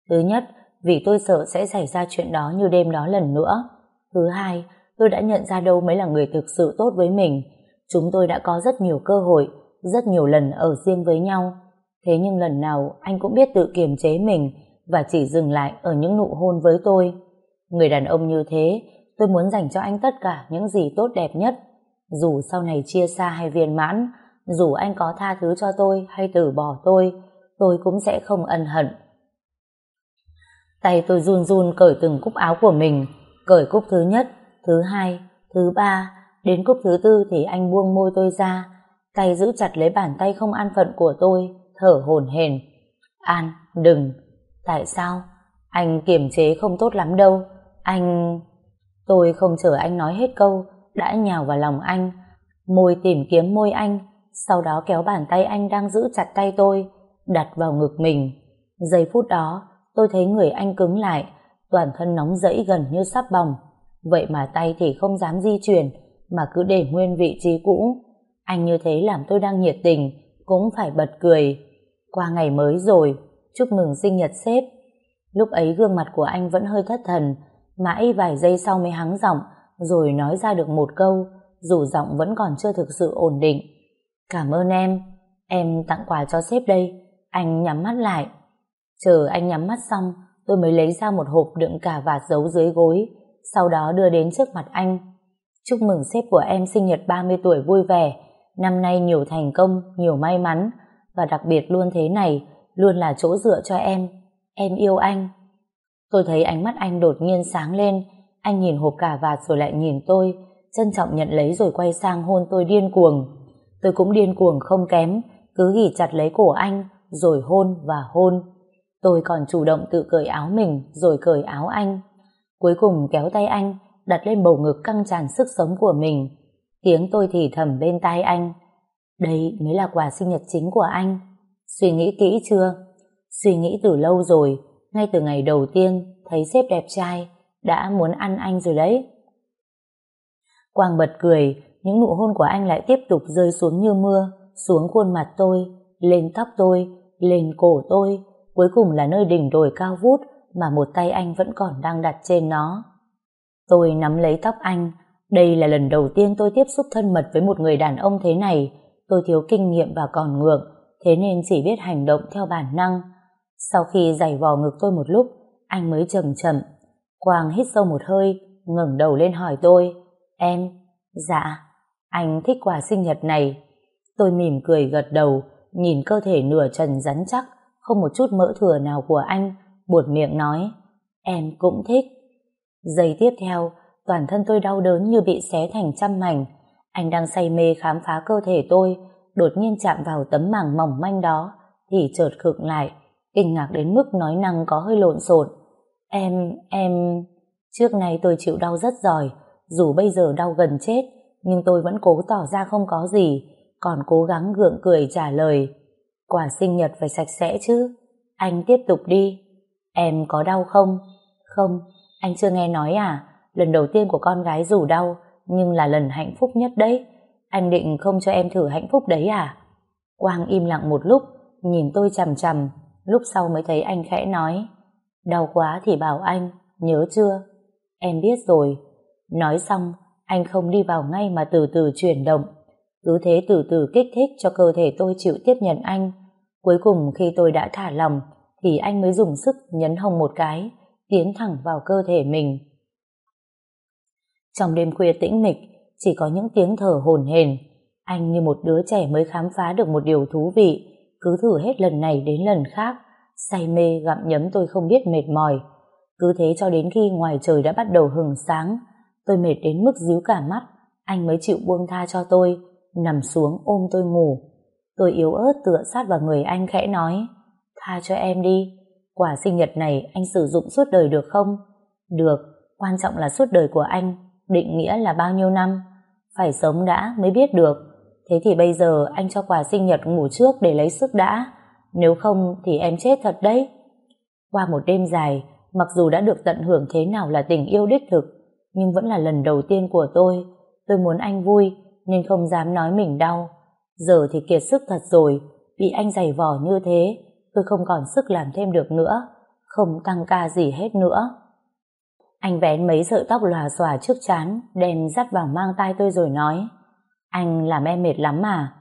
Thứ nhất, vì tôi sợ sẽ xảy ra chuyện đó như đêm đó lần nữa. Thứ hai, tôi đã nhận ra đâu mới là người thực sự tốt với mình. Chúng tôi đã có rất nhiều cơ hội, rất nhiều lần ở riêng với nhau. Thế nhưng lần nào anh cũng biết tự kiềm chế mình và chỉ dừng lại ở những nụ hôn với tôi. Người đàn ông như thế, tôi muốn dành cho anh tất cả những gì tốt đẹp nhất. Dù sau này chia xa hay viên mãn, dù anh có tha thứ cho tôi hay từ bỏ tôi, tôi cũng sẽ không ân hận. Tay tôi run run cởi từng cúc áo của mình, cởi cúc thứ nhất, thứ hai, thứ ba, đến cúc thứ tư thì anh buông môi tôi ra, tay giữ chặt lấy bàn tay không an phận của tôi, thở hổn hển. An, đừng. Tại sao? Anh kiềm chế không tốt lắm đâu. Anh... Tôi không chờ anh nói hết câu, đã nhào vào lòng anh. Môi tìm kiếm môi anh, sau đó kéo bàn tay anh đang giữ chặt tay tôi, đặt vào ngực mình. Giây phút đó, tôi thấy người anh cứng lại, toàn thân nóng rẫy gần như sắp bỏng. Vậy mà tay thì không dám di chuyển, mà cứ để nguyên vị trí cũ. Anh như thế làm tôi đang nhiệt tình, cũng phải bật cười. Qua ngày mới rồi, chúc mừng sinh nhật sếp. Lúc ấy gương mặt của anh vẫn hơi thất thần, mãi vài giây sau mới hắng giọng, rồi nói ra được một câu, dù giọng vẫn còn chưa thực sự ổn định. Cảm ơn em, em tặng quà cho sếp đây. Anh nhắm mắt lại. Chờ anh nhắm mắt xong, tôi mới lấy ra một hộp đựng cả vạt giấu dưới gối, sau đó đưa đến trước mặt anh. Chúc mừng sếp của em sinh nhật 30 tuổi vui vẻ, năm nay nhiều thành công, nhiều may mắn, và đặc biệt luôn thế này, luôn là chỗ dựa cho em. Em yêu anh. Tôi thấy ánh mắt anh đột nhiên sáng lên, anh nhìn hộp cà vạt rồi lại nhìn tôi, trân trọng nhận lấy rồi quay sang hôn tôi điên cuồng. Tôi cũng điên cuồng không kém, cứ ghi chặt lấy cổ anh, rồi hôn và hôn. Tôi còn chủ động tự cởi áo mình, rồi cởi áo anh. Cuối cùng kéo tay anh, đặt lên bầu ngực căng tràn sức sống của mình. Tiếng tôi thì thầm bên tai anh. Đây mới là quà sinh nhật chính của anh. Suy nghĩ kỹ chưa? Suy nghĩ từ lâu rồi, ngay từ ngày đầu tiên thấy sếp đẹp trai, đã muốn ăn anh rồi đấy. Quang bật cười, những nụ hôn của anh lại tiếp tục rơi xuống như mưa, xuống khuôn mặt tôi, lên tóc tôi, lên cổ tôi, cuối cùng là nơi đỉnh đồi cao vút mà một tay anh vẫn còn đang đặt trên nó. Tôi nắm lấy tóc anh, đây là lần đầu tiên tôi tiếp xúc thân mật với một người đàn ông thế này, tôi thiếu kinh nghiệm và còn ngượng, thế nên chỉ biết hành động theo bản năng. Sau khi giày vò ngực tôi một lúc, anh mới chậm chậm. Quang hít sâu một hơi, ngẩng đầu lên hỏi tôi, em, dạ, anh thích quà sinh nhật này. Tôi mỉm cười gật đầu, nhìn cơ thể nửa trần rắn chắc, không một chút mỡ thừa nào của anh, buột miệng nói, em cũng thích. Giây tiếp theo, toàn thân tôi đau đớn như bị xé thành trăm mảnh. Anh đang say mê khám phá cơ thể tôi, đột nhiên chạm vào tấm màng mỏng manh đó, thì chợt khựng lại, kinh ngạc đến mức nói năng có hơi lộn xộn. Em, em... Trước nay tôi chịu đau rất giỏi, dù bây giờ đau gần chết, nhưng tôi vẫn cố tỏ ra không có gì, còn cố gắng gượng cười trả lời. Quả sinh nhật phải sạch sẽ chứ. Anh tiếp tục đi. Em có đau không? Không, anh chưa nghe nói à? Lần đầu tiên của con gái dù đau, nhưng là lần hạnh phúc nhất đấy. Anh định không cho em thử hạnh phúc đấy à? Quang im lặng một lúc, nhìn tôi chằm chằm, lúc sau mới thấy anh khẽ nói. Đau quá thì bảo anh, nhớ chưa? Em biết rồi. Nói xong, anh không đi vào ngay mà từ từ chuyển động. Cứ thế từ từ kích thích cho cơ thể tôi chịu tiếp nhận anh. Cuối cùng khi tôi đã thả lòng, thì anh mới dùng sức nhấn hông một cái, tiến thẳng vào cơ thể mình. Trong đêm khuya tĩnh mịch, chỉ có những tiếng thở hồn hền. Anh như một đứa trẻ mới khám phá được một điều thú vị, cứ thử hết lần này đến lần khác, say mê gặm nhấm tôi không biết mệt mỏi. Cứ thế cho đến khi ngoài trời đã bắt đầu hừng sáng, tôi mệt đến mức díu cả mắt, anh mới chịu buông tha cho tôi, nằm xuống ôm tôi ngủ. Tôi yếu ớt tựa sát vào người anh khẽ nói, tha cho em đi, quả sinh nhật này anh sử dụng suốt đời được không? Được, quan trọng là suốt đời của anh, định nghĩa là bao nhiêu năm? Phải sống đã mới biết được. Thế thì bây giờ anh cho quà sinh nhật ngủ trước để lấy sức đã. Nếu không thì em chết thật đấy. Qua một đêm dài, mặc dù đã được tận hưởng thế nào là tình yêu đích thực, nhưng vẫn là lần đầu tiên của tôi. Tôi muốn anh vui, nên không dám nói mình đau. Giờ thì kiệt sức thật rồi, bị anh giày vò như thế, tôi không còn sức làm thêm được nữa, không tăng ca gì hết nữa. Anh vén mấy sợi tóc lòa xòa trước chán, đem dắt vào mang tay tôi rồi nói, anh làm em mệt lắm mà.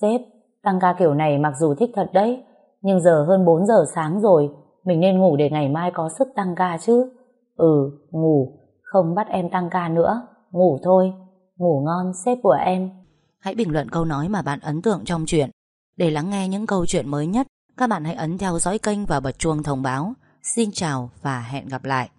Sếp, tăng ca kiểu này mặc dù thích thật đấy, nhưng giờ hơn 4 giờ sáng rồi, mình nên ngủ để ngày mai có sức tăng ca chứ. Ừ, ngủ, không bắt em tăng ca nữa, ngủ thôi, ngủ ngon sếp của em. Hãy bình luận câu nói mà bạn ấn tượng trong chuyện. Để lắng nghe những câu chuyện mới nhất, các bạn hãy ấn theo dõi kênh và bật chuông thông báo. Xin chào và hẹn gặp lại.